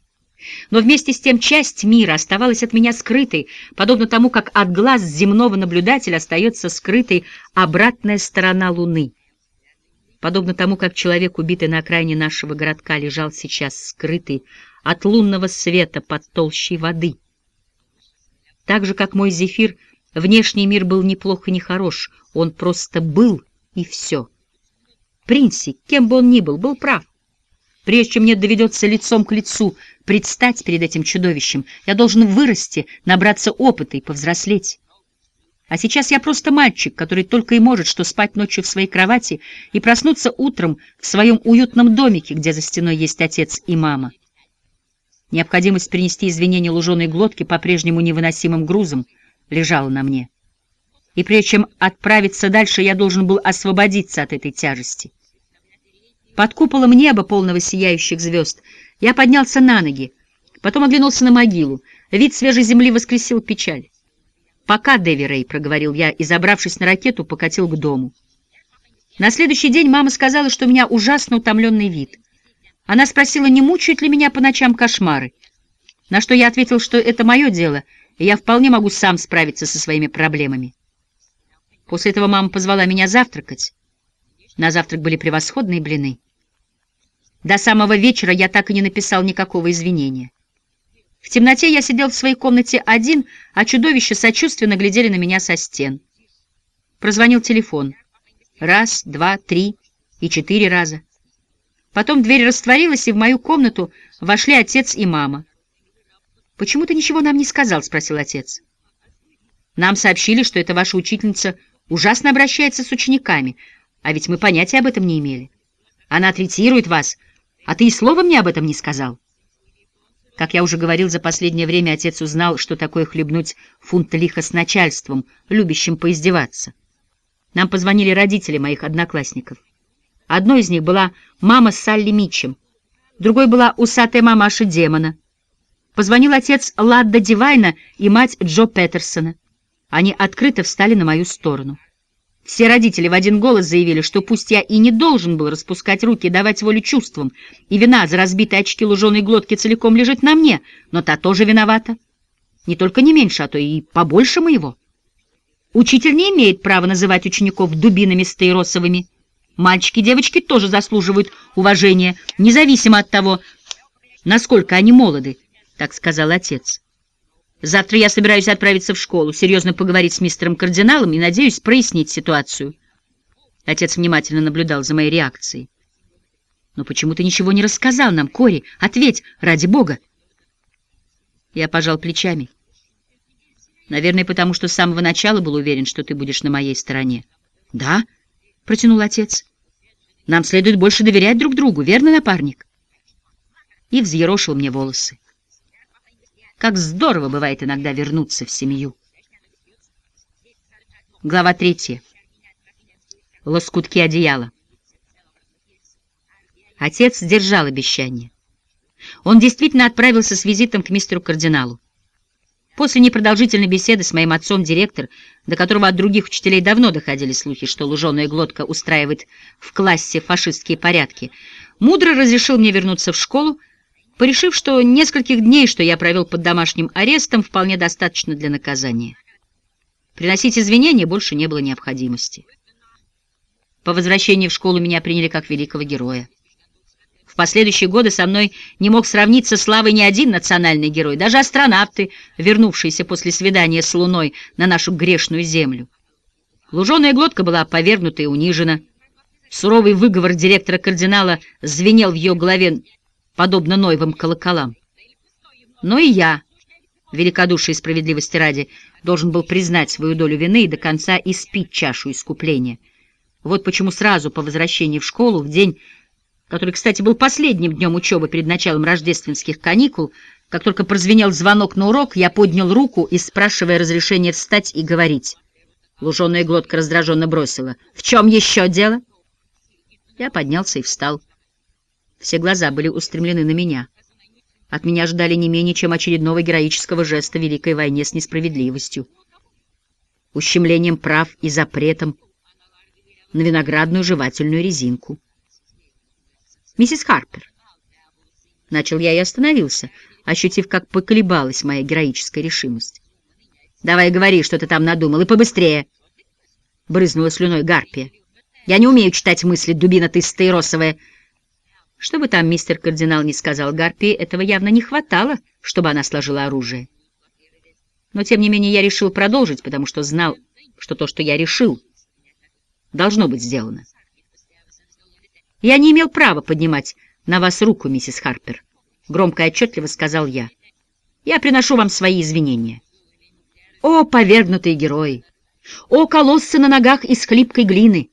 Но вместе с тем часть мира оставалась от меня скрытой, подобно тому, как от глаз земного наблюдателя остается скрытой обратная сторона Луны. Подобно тому, как человек, убитый на окраине нашего городка, лежал сейчас скрытый от лунного света под толщей воды. Так же, как мой зефир — Внешний мир был неплох и не хорош, он просто был, и все. Принси, кем бы он ни был, был прав. Прежде чем мне доведется лицом к лицу предстать перед этим чудовищем, я должен вырасти, набраться опыта и повзрослеть. А сейчас я просто мальчик, который только и может что спать ночью в своей кровати и проснуться утром в своем уютном домике, где за стеной есть отец и мама. Необходимость принести извинения луженой глотки по-прежнему невыносимым грузом — лежала на мне. И прежде чем отправиться дальше, я должен был освободиться от этой тяжести. Под куполом неба, полного сияющих звезд, я поднялся на ноги, потом оглянулся на могилу. Вид свежей земли воскресил печаль. «Пока, Дэви Рэй», — проговорил я, и, забравшись на ракету, покатил к дому. На следующий день мама сказала, что у меня ужасно утомленный вид. Она спросила, не мучают ли меня по ночам кошмары, на что я ответил, что это мое дело — и я вполне могу сам справиться со своими проблемами. После этого мама позвала меня завтракать. На завтрак были превосходные блины. До самого вечера я так и не написал никакого извинения. В темноте я сидел в своей комнате один, а чудовища сочувственно глядели на меня со стен. Прозвонил телефон. Раз, два, три и четыре раза. Потом дверь растворилась, и в мою комнату вошли отец и мама. «Почему ты ничего нам не сказал?» — спросил отец. «Нам сообщили, что эта ваша учительница ужасно обращается с учениками, а ведь мы понятия об этом не имели. Она третирует вас, а ты и слова мне об этом не сказал». Как я уже говорил, за последнее время отец узнал, что такое хлебнуть фунт лиха с начальством, любящим поиздеваться. Нам позвонили родители моих одноклассников. Одной из них была мама Салли Митчем, другой была усатая мамаша демона — Позвонил отец Ладда Дивайна и мать Джо Петерсона. Они открыто встали на мою сторону. Все родители в один голос заявили, что пусть я и не должен был распускать руки и давать волю чувствам, и вина за разбитые очки луженой глотки целиком лежит на мне, но та тоже виновата. Не только не меньше, а то и побольше моего. Учитель не имеет права называть учеников дубинами стаиросовыми. Мальчики и девочки тоже заслуживают уважения, независимо от того, насколько они молоды, — так сказал отец. «Завтра я собираюсь отправиться в школу, серьезно поговорить с мистером кардиналом и надеюсь прояснить ситуацию». Отец внимательно наблюдал за моей реакцией. «Но почему ты ничего не рассказал нам, Кори? Ответь, ради бога!» Я пожал плечами. «Наверное, потому что с самого начала был уверен, что ты будешь на моей стороне». «Да?» — протянул отец. «Нам следует больше доверять друг другу, верно, напарник?» И взъерошил мне волосы. Как здорово бывает иногда вернуться в семью. Глава третья. Лоскутки одеяла. Отец сдержал обещание. Он действительно отправился с визитом к мистеру кардиналу. После непродолжительной беседы с моим отцом-директор, до которого от других учителей давно доходили слухи, что луженая глотка устраивает в классе фашистские порядки, мудро разрешил мне вернуться в школу, порешив, что нескольких дней, что я провел под домашним арестом, вполне достаточно для наказания. Приносить извинения больше не было необходимости. По возвращении в школу меня приняли как великого героя. В последующие годы со мной не мог сравниться славой ни один национальный герой, даже астронавты, вернувшиеся после свидания с Луной на нашу грешную землю. Луженая глотка была повергнута и унижена. Суровый выговор директора кардинала звенел в ее голове, подобно ноевым колоколам. Но и я, великодушие и справедливости ради, должен был признать свою долю вины и до конца испить чашу искупления. Вот почему сразу по возвращении в школу, в день который, кстати, был последним днем учебы перед началом рождественских каникул, как только прозвенел звонок на урок, я поднял руку и, спрашивая разрешения встать и говорить. Луженая глотка раздраженно бросила. «В чем еще дело?» Я поднялся и встал. Все глаза были устремлены на меня. От меня ждали не менее, чем очередного героического жеста в Великой войне с несправедливостью, ущемлением прав и запретом на виноградную жевательную резинку. «Миссис Харпер». Начал я и остановился, ощутив, как поколебалась моя героическая решимость. «Давай говори, что ты там надумал, и побыстрее!» Брызнула слюной Гарпия. «Я не умею читать мысли, дубина ты стаиросовая!» Что бы там мистер кардинал не сказал Гарпии, этого явно не хватало, чтобы она сложила оружие. Но, тем не менее, я решил продолжить, потому что знал, что то, что я решил, должно быть сделано. «Я не имел права поднимать на вас руку, миссис Харпер», — громко и отчетливо сказал я. «Я приношу вам свои извинения». «О, повергнутые герои! О, колоссы на ногах из хлипкой глины!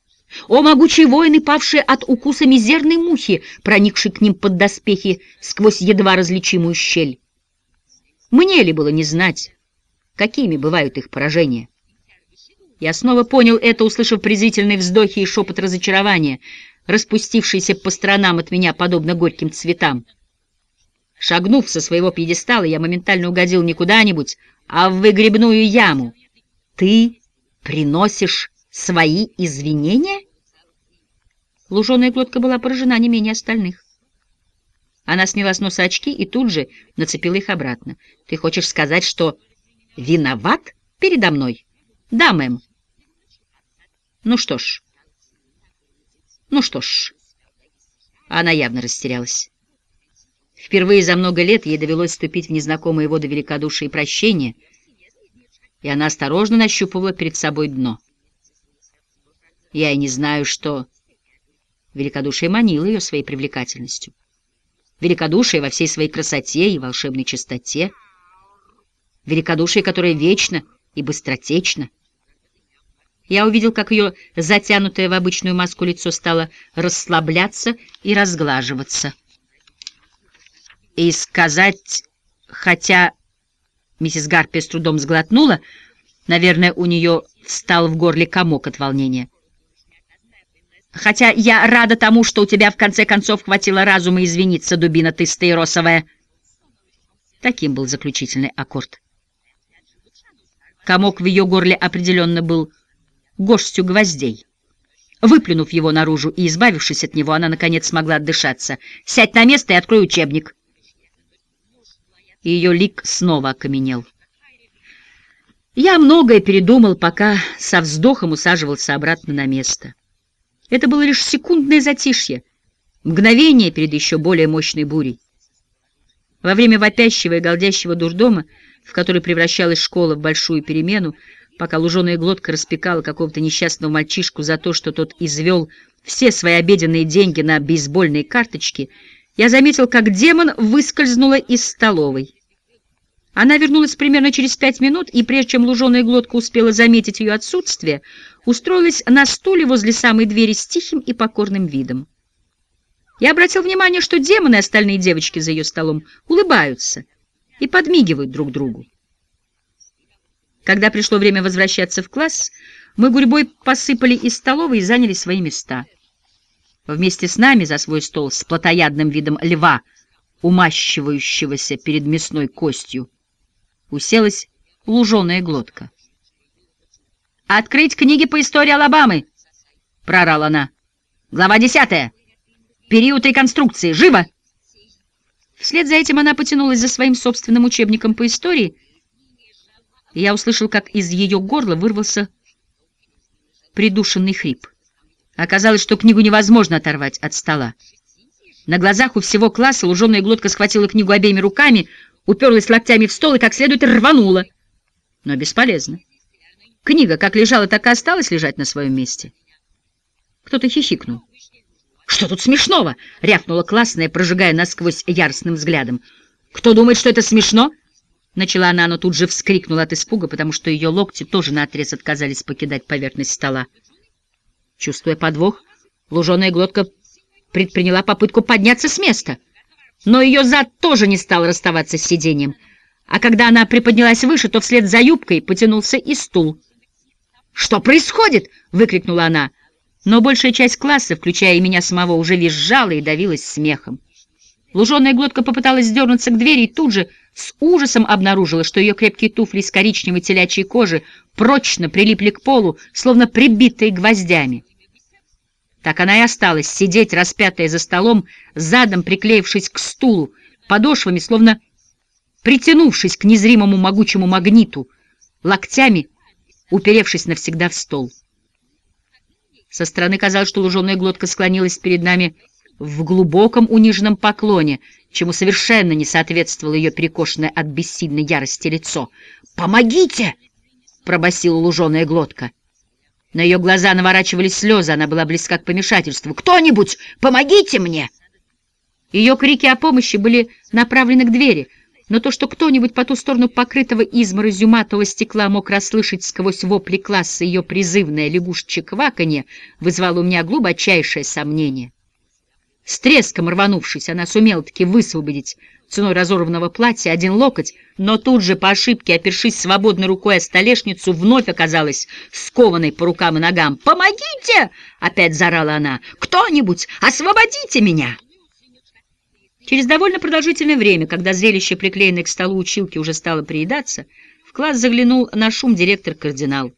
О, могучие воины, павшие от укуса мизерной мухи, проникшей к ним под доспехи сквозь едва различимую щель! Мне ли было не знать, какими бывают их поражения?» Я снова понял это, услышав презрительные вздохи и шепот разочарования — распустившийся по сторонам от меня, подобно горьким цветам. Шагнув со своего пьедестала, я моментально угодил не куда-нибудь, а в выгребную яму. Ты приносишь свои извинения? Луженая глотка была поражена не менее остальных. Она сняла с носа очки и тут же нацепила их обратно. Ты хочешь сказать, что виноват передо мной? Да, мэм. Ну что ж... Ну что ж, она явно растерялась. Впервые за много лет ей довелось вступить в незнакомые воды великодушия и прощения, и она осторожно нащупывала перед собой дно. Я и не знаю, что... Великодушие манило ее своей привлекательностью. Великодушие во всей своей красоте и волшебной чистоте. Великодушие, которое вечно и быстротечно — я увидел, как ее затянутое в обычную маску лицо стало расслабляться и разглаживаться. И сказать, хотя миссис Гарпи с трудом сглотнула, наверное, у нее встал в горле комок от волнения. Хотя я рада тому, что у тебя в конце концов хватило разума извиниться, дубина ты стаиросовая. Таким был заключительный аккорд. Комок в ее горле определенно был горстью гвоздей. Выплюнув его наружу и избавившись от него, она, наконец, смогла отдышаться. «Сядь на место и открой учебник!» Ее лик снова окаменел. Я многое передумал, пока со вздохом усаживался обратно на место. Это было лишь секундное затишье, мгновение перед еще более мощной бурей. Во время вопящего и голдящего дурдома, в который превращалась школа в большую перемену, пока луженая глотка распекала какого-то несчастного мальчишку за то, что тот извел все свои обеденные деньги на бейсбольные карточки, я заметил, как демон выскользнула из столовой. Она вернулась примерно через пять минут, и прежде чем луженая глотка успела заметить ее отсутствие, устроилась на стуле возле самой двери с тихим и покорным видом. Я обратил внимание, что демоны и остальные девочки за ее столом улыбаются и подмигивают друг другу. Когда пришло время возвращаться в класс, мы гурьбой посыпали из столовой и заняли свои места. Вместе с нами за свой стол с плотоядным видом льва, умащивающегося перед мясной костью, уселась луженая глотка. «Открыть книги по истории Алабамы!» — прорала она. «Глава десятая. Период реконструкции. Живо!» Вслед за этим она потянулась за своим собственным учебником по истории, и я услышал, как из ее горла вырвался придушенный хрип. Оказалось, что книгу невозможно оторвать от стола. На глазах у всего класса луженая глотка схватила книгу обеими руками, уперлась локтями в стол и как следует рванула. Но бесполезно. Книга как лежала, так и осталась лежать на своем месте. Кто-то хихикнул. «Что тут смешного?» — рявкнула классная, прожигая насквозь яростным взглядом. «Кто думает, что это смешно?» Начала она, но тут же вскрикнула от испуга, потому что ее локти тоже наотрез отказались покидать поверхность стола. Чувствуя подвох, луженая глотка предприняла попытку подняться с места, но ее зад тоже не стал расставаться с сиденьем, а когда она приподнялась выше, то вслед за юбкой потянулся и стул. «Что происходит?» — выкрикнула она, но большая часть класса, включая и меня самого, уже визжала и давилась смехом. Луженая глотка попыталась сдернуться к двери и тут же с ужасом обнаружила, что ее крепкие туфли из коричневой телячьей кожи прочно прилипли к полу, словно прибитые гвоздями. Так она и осталась сидеть, распятая за столом, задом приклеившись к стулу, подошвами, словно притянувшись к незримому могучему магниту, локтями уперевшись навсегда в стол. Со стороны казалось, что луженая глотка склонилась перед нами в глубоком униженном поклоне, чему совершенно не соответствовало ее перекошенное от бессильной ярости лицо. «Помогите!» — пробасила луженая глотка. На ее глаза наворачивались слезы, она была близка к помешательству. «Кто-нибудь, помогите мне!» Ее крики о помощи были направлены к двери, но то, что кто-нибудь по ту сторону покрытого изморозью матового стекла мог расслышать сквозь вопли класса ее призывное лягушечье кваканье, вызвало у меня глубочайшее сомнение. С треском рванувшись, она сумела-таки высвободить ценой разорванного платья один локоть, но тут же, по ошибке, опершись свободной рукой о столешницу, вновь оказалась скованной по рукам и ногам. «Помогите!» — опять заорала она. «Кто-нибудь, освободите меня!» Через довольно продолжительное время, когда зрелище, приклеенное к столу училки, уже стало приедаться, в класс заглянул на шум директор-кардинал.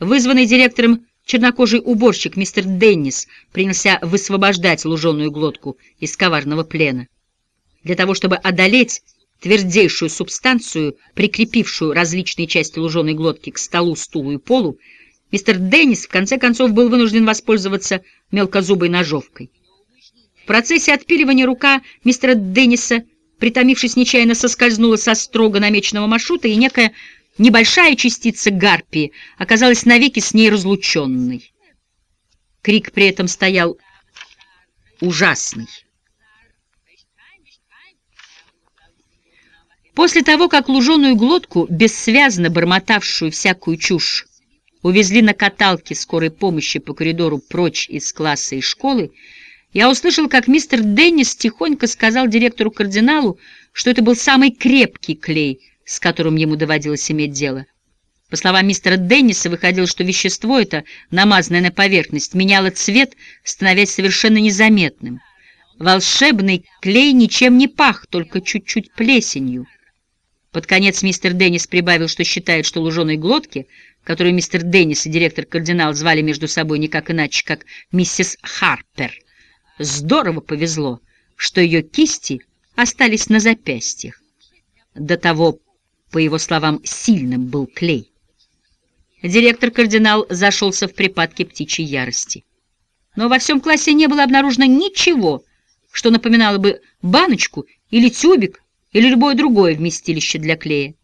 Вызванный директором чернокожий уборщик мистер Деннис принялся высвобождать луженую глотку из коварного плена. Для того, чтобы одолеть твердейшую субстанцию, прикрепившую различные части луженой глотки к столу, стулу и полу, мистер Деннис в конце концов был вынужден воспользоваться мелкозубой ножовкой. В процессе отпиливания рука мистера Денниса, притомившись нечаянно, соскользнула со строго намеченного маршрута, и некая небольшая частица гарпии оказалась навеки с ней разлученной. Крик при этом стоял ужасный. После того, как луженую глотку, бессвязно бормотавшую всякую чушь, увезли на каталке скорой помощи по коридору прочь из класса и школы, я услышал, как мистер Деннис тихонько сказал директору-кардиналу, что это был самый крепкий клей, с которым ему доводилось иметь дело. По словам мистера Денниса, выходило, что вещество это, намазанное на поверхность, меняло цвет, становясь совершенно незаметным. Волшебный клей ничем не пах, только чуть-чуть плесенью. Под конец мистер Деннис прибавил, что считает, что луженой глотки, которую мистер Деннис и директор-кардинал звали между собой никак иначе, как миссис Харпер, здорово повезло, что ее кисти остались на запястьях. До того, по его словам, сильным был клей. Директор-кардинал зашелся в припадке птичьей ярости. Но во всем классе не было обнаружено ничего, что напоминало бы баночку или тюбик, или любое другое вместилище для клея.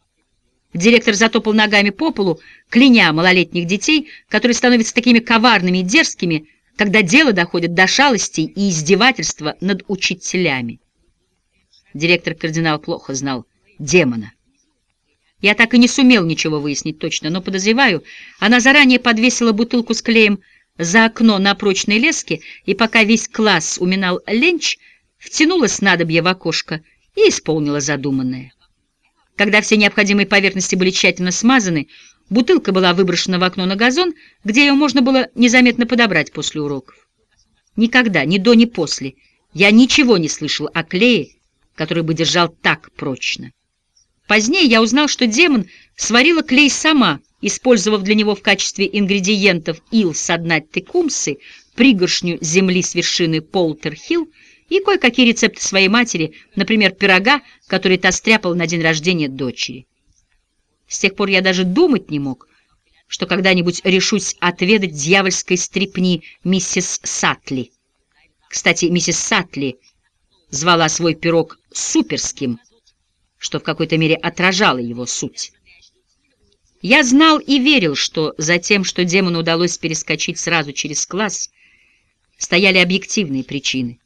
Директор затопал ногами по полу, кляня малолетних детей, которые становятся такими коварными и дерзкими, когда дело доходит до шалостей и издевательства над учителями. Директор-кардинал плохо знал демона. Я так и не сумел ничего выяснить точно, но подозреваю, она заранее подвесила бутылку с клеем за окно на прочной леске, и пока весь класс уминал ленч, втянула снадобье в окошко — и исполнила задуманное. Когда все необходимые поверхности были тщательно смазаны, Бутылка была выброшена в окно на газон, где ее можно было незаметно подобрать после уроков. Никогда, ни до, ни после, я ничего не слышал о клее, который бы держал так прочно. Позднее я узнал, что демон сварила клей сама, использовав для него в качестве ингредиентов ил с дна текумсы, пригоршню земли с вершины Полтер-Хилл и кое-какие рецепты своей матери, например, пирога, который та стряпала на день рождения дочери. С тех пор я даже думать не мог, что когда-нибудь решусь отведать дьявольской стрипни миссис Сатли. Кстати, миссис Сатли звала свой пирог суперским, что в какой-то мере отражало его суть. Я знал и верил, что за тем, что демону удалось перескочить сразу через класс, стояли объективные причины.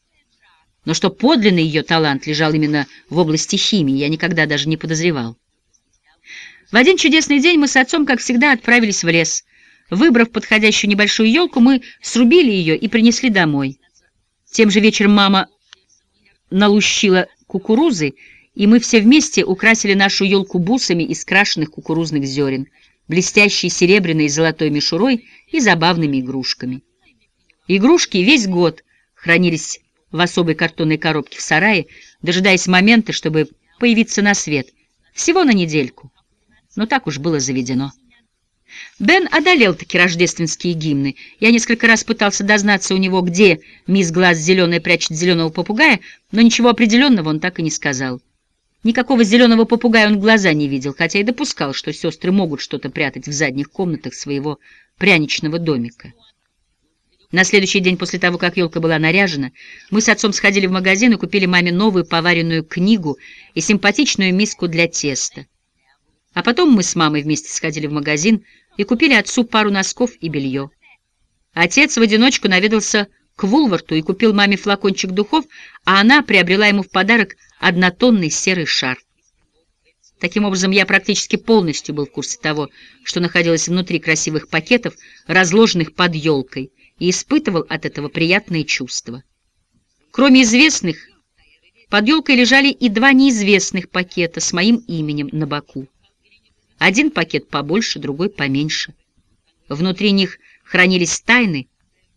Но что подлинный ее талант лежал именно в области химии, я никогда даже не подозревал. В один чудесный день мы с отцом, как всегда, отправились в лес. Выбрав подходящую небольшую елку, мы срубили ее и принесли домой. Тем же вечером мама налущила кукурузы, и мы все вместе украсили нашу елку бусами из крашенных кукурузных зерен, блестящей серебряной и золотой мишурой и забавными игрушками. Игрушки весь год хранились в особой картонной коробке в сарае, дожидаясь момента, чтобы появиться на свет, всего на недельку но так уж было заведено. Бен одолел таки рождественские гимны. Я несколько раз пытался дознаться у него, где мисс Глаз зеленая прячет зеленого попугая, но ничего определенного он так и не сказал. Никакого зеленого попугая он глаза не видел, хотя и допускал, что сестры могут что-то прятать в задних комнатах своего пряничного домика. На следующий день после того, как елка была наряжена, мы с отцом сходили в магазин и купили маме новую поваренную книгу и симпатичную миску для теста. А потом мы с мамой вместе сходили в магазин и купили отцу пару носков и белье. Отец в одиночку наведался к Вулварту и купил маме флакончик духов, а она приобрела ему в подарок однотонный серый шар. Таким образом, я практически полностью был в курсе того, что находилось внутри красивых пакетов, разложенных под елкой, и испытывал от этого приятные чувства. Кроме известных, под елкой лежали и два неизвестных пакета с моим именем на боку. Один пакет побольше, другой поменьше. Внутри них хранились тайны,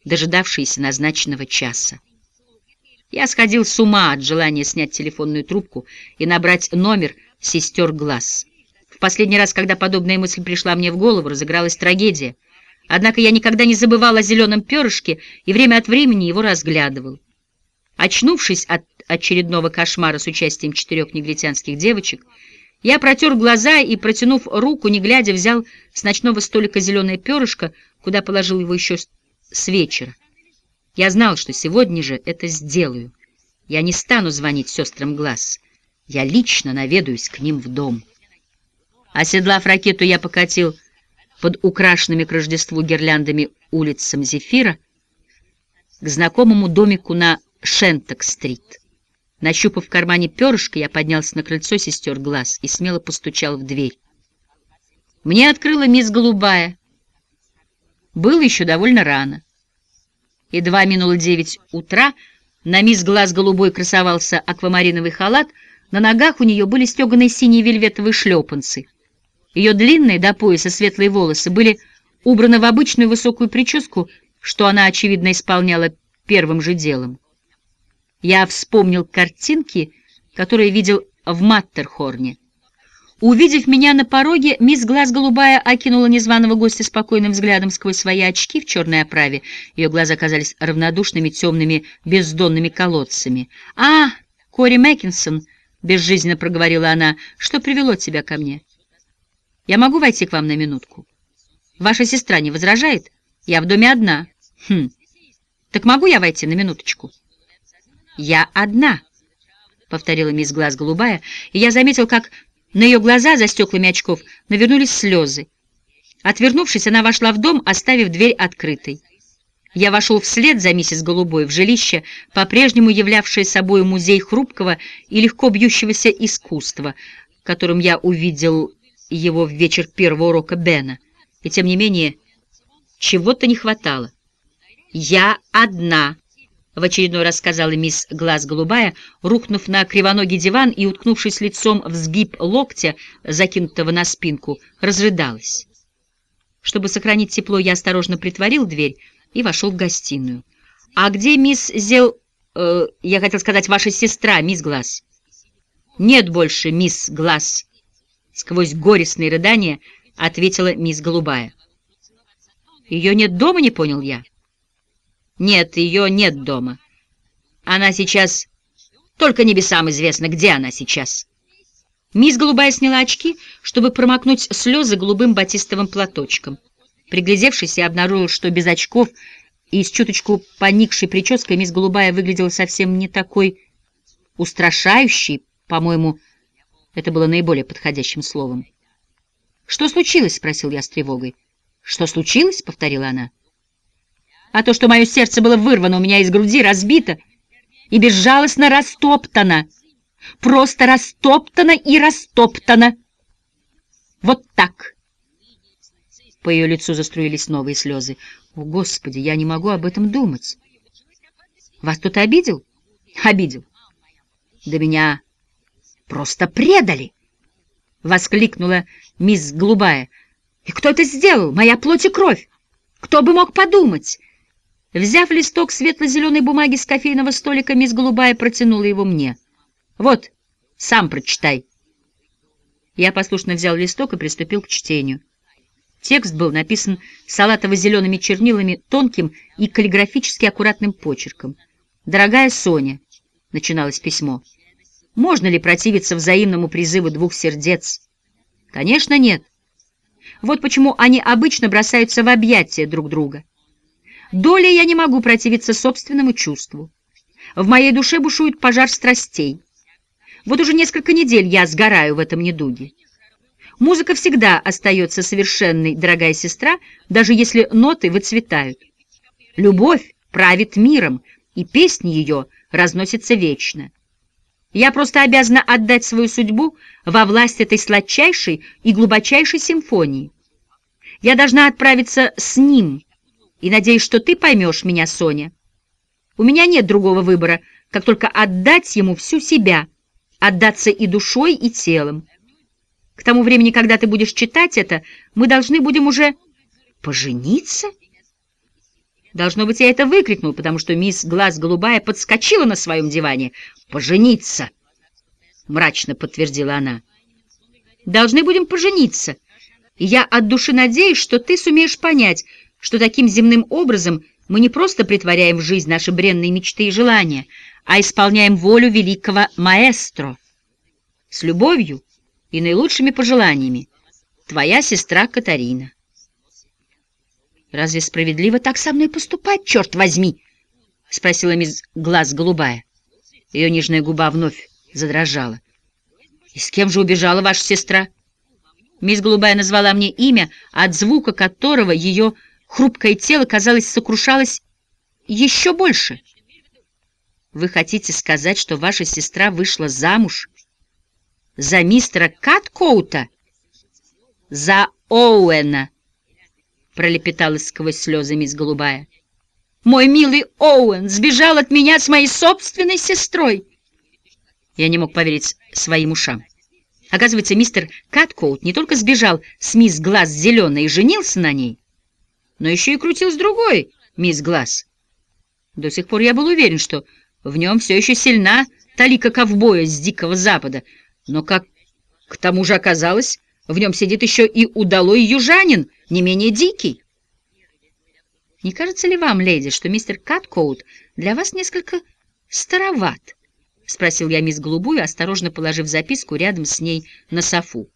дожидавшиеся назначенного часа. Я сходил с ума от желания снять телефонную трубку и набрать номер сестер глаз. В последний раз, когда подобная мысль пришла мне в голову, разыгралась трагедия. Однако я никогда не забывал о зеленом перышке и время от времени его разглядывал. Очнувшись от очередного кошмара с участием четырех негритянских девочек, я протер глаза и, протянув руку, не глядя, взял с ночного столика зеленое перышко, куда положил его еще с вечера. Я знал, что сегодня же это сделаю. Я не стану звонить сестрам глаз. Я лично наведаюсь к ним в дом. Оседлав ракету, я покатил под украшенными к Рождеству гирляндами улицам Зефира к знакомому домику на Шенток-стрит. Нащупав в кармане перышко, я поднялся на крыльцо сестер глаз и смело постучал в дверь. Мне открыла мисс Голубая. Было еще довольно рано. Едва минуло девять утра, на мисс Глаз Голубой красовался аквамариновый халат, на ногах у нее были стеганые синие вельветовые шлепанцы. Ее длинные до пояса светлые волосы были убраны в обычную высокую прическу, что она, очевидно, исполняла первым же делом. Я вспомнил картинки, которые видел в Маттерхорне. Увидев меня на пороге, мисс Глаз Голубая окинула незваного гостя спокойным взглядом сквозь свои очки в черной оправе. Ее глаза казались равнодушными, темными, бездонными колодцами. «А, Кори Мэккинсон!» — безжизненно проговорила она. «Что привело тебя ко мне? Я могу войти к вам на минутку? Ваша сестра не возражает? Я в доме одна. Хм. Так могу я войти на минуточку?» «Я одна», — повторила мисс Глаз Голубая, и я заметил, как на ее глаза за стеклами очков навернулись слезы. Отвернувшись, она вошла в дом, оставив дверь открытой. Я вошел вслед за миссис Голубой в жилище, по-прежнему являвшее собой музей хрупкого и легко бьющегося искусства, которым я увидел его в вечер первого урока Бена. И тем не менее, чего-то не хватало. «Я одна», — в очередной раз сказала мисс Глаз Голубая, рухнув на кривоногий диван и, уткнувшись лицом в сгиб локтя, закинутого на спинку, разрыдалась. Чтобы сохранить тепло, я осторожно притворил дверь и вошел в гостиную. «А где мисс Зел...» э, «Я хотел сказать, ваша сестра, мисс Глаз?» «Нет больше, мисс Глаз!» Сквозь горестные рыдания ответила мисс Голубая. «Ее нет дома, не понял я?» «Нет, ее нет дома. Она сейчас... Только небесам известно, где она сейчас». Мисс Голубая сняла очки, чтобы промокнуть слезы голубым батистовым платочком. Приглядевшись, я обнаружил, что без очков и с чуточку поникшей прической мисс Голубая выглядела совсем не такой устрашающей, по-моему, это было наиболее подходящим словом. «Что случилось?» — спросил я с тревогой. «Что случилось?» — повторила она. «А то, что мое сердце было вырвано у меня из груди, разбито и безжалостно растоптано» просто растоптана и растоптана. Вот так. По ее лицу заструились новые слезы. О, Господи, я не могу об этом думать. Вас кто-то обидел? Обидел. Да меня просто предали! Воскликнула мисс Голубая. И кто это сделал? Моя плоть и кровь! Кто бы мог подумать? Взяв листок светло-зеленой бумаги с кофейного столика, мисс Голубая протянула его мне. Вот, сам прочитай. Я послушно взял листок и приступил к чтению. Текст был написан салатово-зелеными чернилами, тонким и каллиграфически аккуратным почерком. «Дорогая Соня», — начиналось письмо, — «можно ли противиться взаимному призыву двух сердец?» «Конечно, нет. Вот почему они обычно бросаются в объятия друг друга. Долей я не могу противиться собственному чувству. В моей душе бушует пожар страстей. Вот уже несколько недель я сгораю в этом недуге. Музыка всегда остается совершенной, дорогая сестра, даже если ноты выцветают. Любовь правит миром, и песни ее разносятся вечно. Я просто обязана отдать свою судьбу во власть этой сладчайшей и глубочайшей симфонии. Я должна отправиться с ним, и надеюсь, что ты поймешь меня, Соня. У меня нет другого выбора, как только отдать ему всю себя — отдаться и душой, и телом. К тому времени, когда ты будешь читать это, мы должны будем уже пожениться? Должно быть, я это выкрикнул, потому что мисс Глаз Голубая подскочила на своем диване. «Пожениться!» — мрачно подтвердила она. «Должны будем пожениться. И я от души надеюсь, что ты сумеешь понять, что таким земным образом мы не просто притворяем в жизнь наши бренные мечты и желания, а исполняем волю великого маэстро. С любовью и наилучшими пожеланиями. Твоя сестра Катарина. «Разве справедливо так со мной поступать, черт возьми?» — спросила мисс Глаз Голубая. Ее нижняя губа вновь задрожала. «И с кем же убежала ваша сестра?» Мисс Голубая назвала мне имя, от звука которого ее хрупкое тело, казалось, сокрушалось еще больше — вы хотите сказать, что ваша сестра вышла замуж за мистера Каткоута? За Оуэна, пролепетала сквозь слезы мисс Голубая. Мой милый Оуэн сбежал от меня с моей собственной сестрой. Я не мог поверить своим ушам. Оказывается, мистер Каткоут не только сбежал с мисс Глаз зеленой и женился на ней, но еще и крутил с другой мисс Глаз. До сих пор я был уверен, что в нем все еще сильна талика ковбоя с Дикого Запада, но, как к тому же оказалось, в нем сидит еще и удалой южанин, не менее дикий. Не кажется ли вам, леди, что мистер Каткоут для вас несколько староват? — спросил я мисс Голубую, осторожно положив записку рядом с ней на софу.